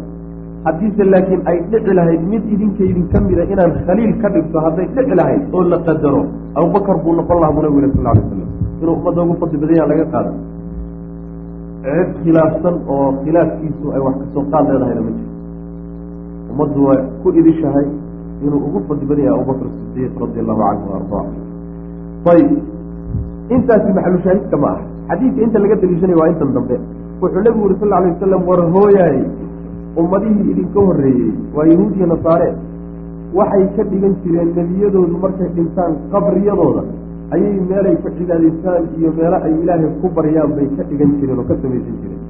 S1: Haddiise laakiin ay dhici lahayd mid idinka idinka mida inaan khaliil ka dhigto hadday dhici lahayd oo la qadaro. Abubakar buu noqon lahaa buu nabigu yhi sal alay wasalam inuu ummadda ugu fadli badan yaha laga qaada cid khilaafsan oo khilaafkiisu ay wax ka soo qaad leedahayna ma jirto. Ummaddu waa ku idishahay inuu ugu fadli badan yahay abubakr sidiiq radi allahu canhu ardaa. Ayib intaasi maxalushaahidka ma aha xadiidka inta laga daliishanaya waa intan dambe. Wuxuu nebigu yuri sal alay wasalam war hooyaay ummadihii idinka horreeyey waa yahuud iyo nasaare. Waxay ka dhigan jireen nebiyadoodu markay dhintaan qabriyadooda. Ayay meelay ka cibaadaystaan iyo meelo ay ilaahay ku baryaan bay ka dhigan jireen oo ka samaysan jireen.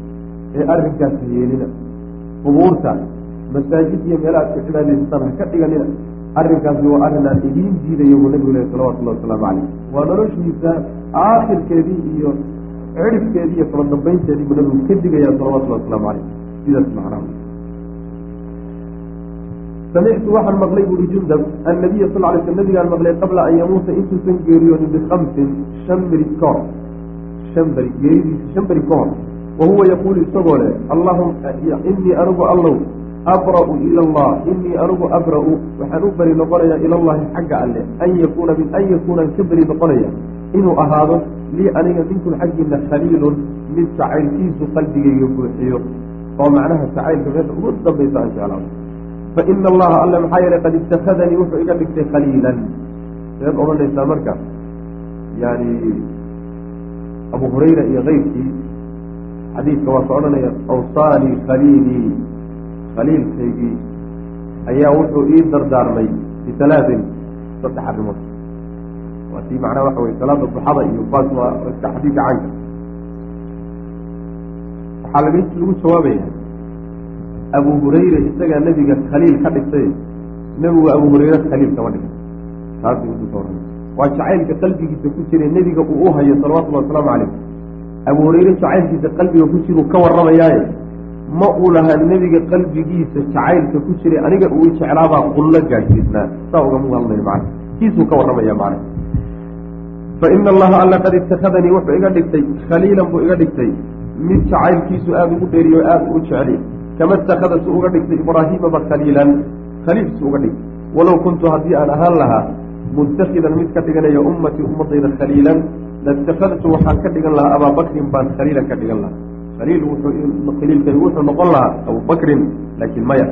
S1: Ee arrinkaas yeelina. Qubuurta masaajid iyo ka cibaadaysataan ha ka dhiganina arrinkaasi waa arrin aan idiin diidayo buu nabigu lehy salawatullahi wasalaamu caleyh waa noloshiisa aakhirkeedii iyo cirifkeedii iyo kala dambaynteedii buu nabigu ka digayaa salawatullahi wasalaamu caleyh sidaas macnaha samictu waxaan maqlay buuri jundab annabiya sal lay sl nabigaan maqlay qabla an yamuuta intuusan geeriyoonin bikamsin shan beri ka hor shan beri geeridiisa shan beri ka wa huwa yaquulu isagoo leh allahum inii anigu allow abra'u ila allah inii anigu abra'u waxaan u beri noqonayaa ila allahi xagga alle an yakuuna min an yakuunaan ka beri noqonaya inuu ahaado lii aniga minkum xaggiina khaliilun mid jacaylkiisu qalbigayga buuxiyo oo macnaha jacaylka meesha ugu dambaysa aan jeclaado fa ina allaha alle maxaa yeelay qad ittakhadanii wuxuu iga dhigtay khaliilan seed odhanaysaa marka yani abu hurayra iyo keyrkii xadiidka waa ka awsaanii khaliilii khaliilkaygii ayaa wuxuu ii dardaarmay bitalaatin saddex arrimood. Waa tii macnaha waxa weye salaada duxada iyo baas waa iska xadiidka canka waxaa laga lagu jawaabaya abu hurayra isagaa nebiga khaliil ka dhigtay. Nebigu abu hurayre khaliil kama dhigay taasi ugu soo waa jacaylka qalbigiisa ku jira nebiga uu u hayo salawatullahi wasalaamu calayh abu hurayre jacaylkiisa qalbiga ku jiruu ka warramayaaye ma uu lahaa nebiga qalbigiisa jacaylka ku jiray aniga uu jeclaabaa qullo gaadhsiisnaa saa ugama hadlayo macana kiisuu ka warramaya macana fa ina allaha alla qad ittakhadanii wuxuu iga dhigtay khaliilan buu iga dhigtay. Mid jacaylkiisu aada ugu dheeriyo o aada u jecli. Kama ittakhada su uga dhigtay ibraahiimaba khaliilan. Khaliil su uga dhigtay. Walow kuntu haddii aan ahaan lahaa muntakidan mid ka dhiganaya ummatii ummadayda khaliilan laitakadtu waxaan ka dhigan lahaa abaabakrin baan khaliilan ka dhigan lahaa khaliilkay wuxuu noqon lahaa abubakrin laakiin maya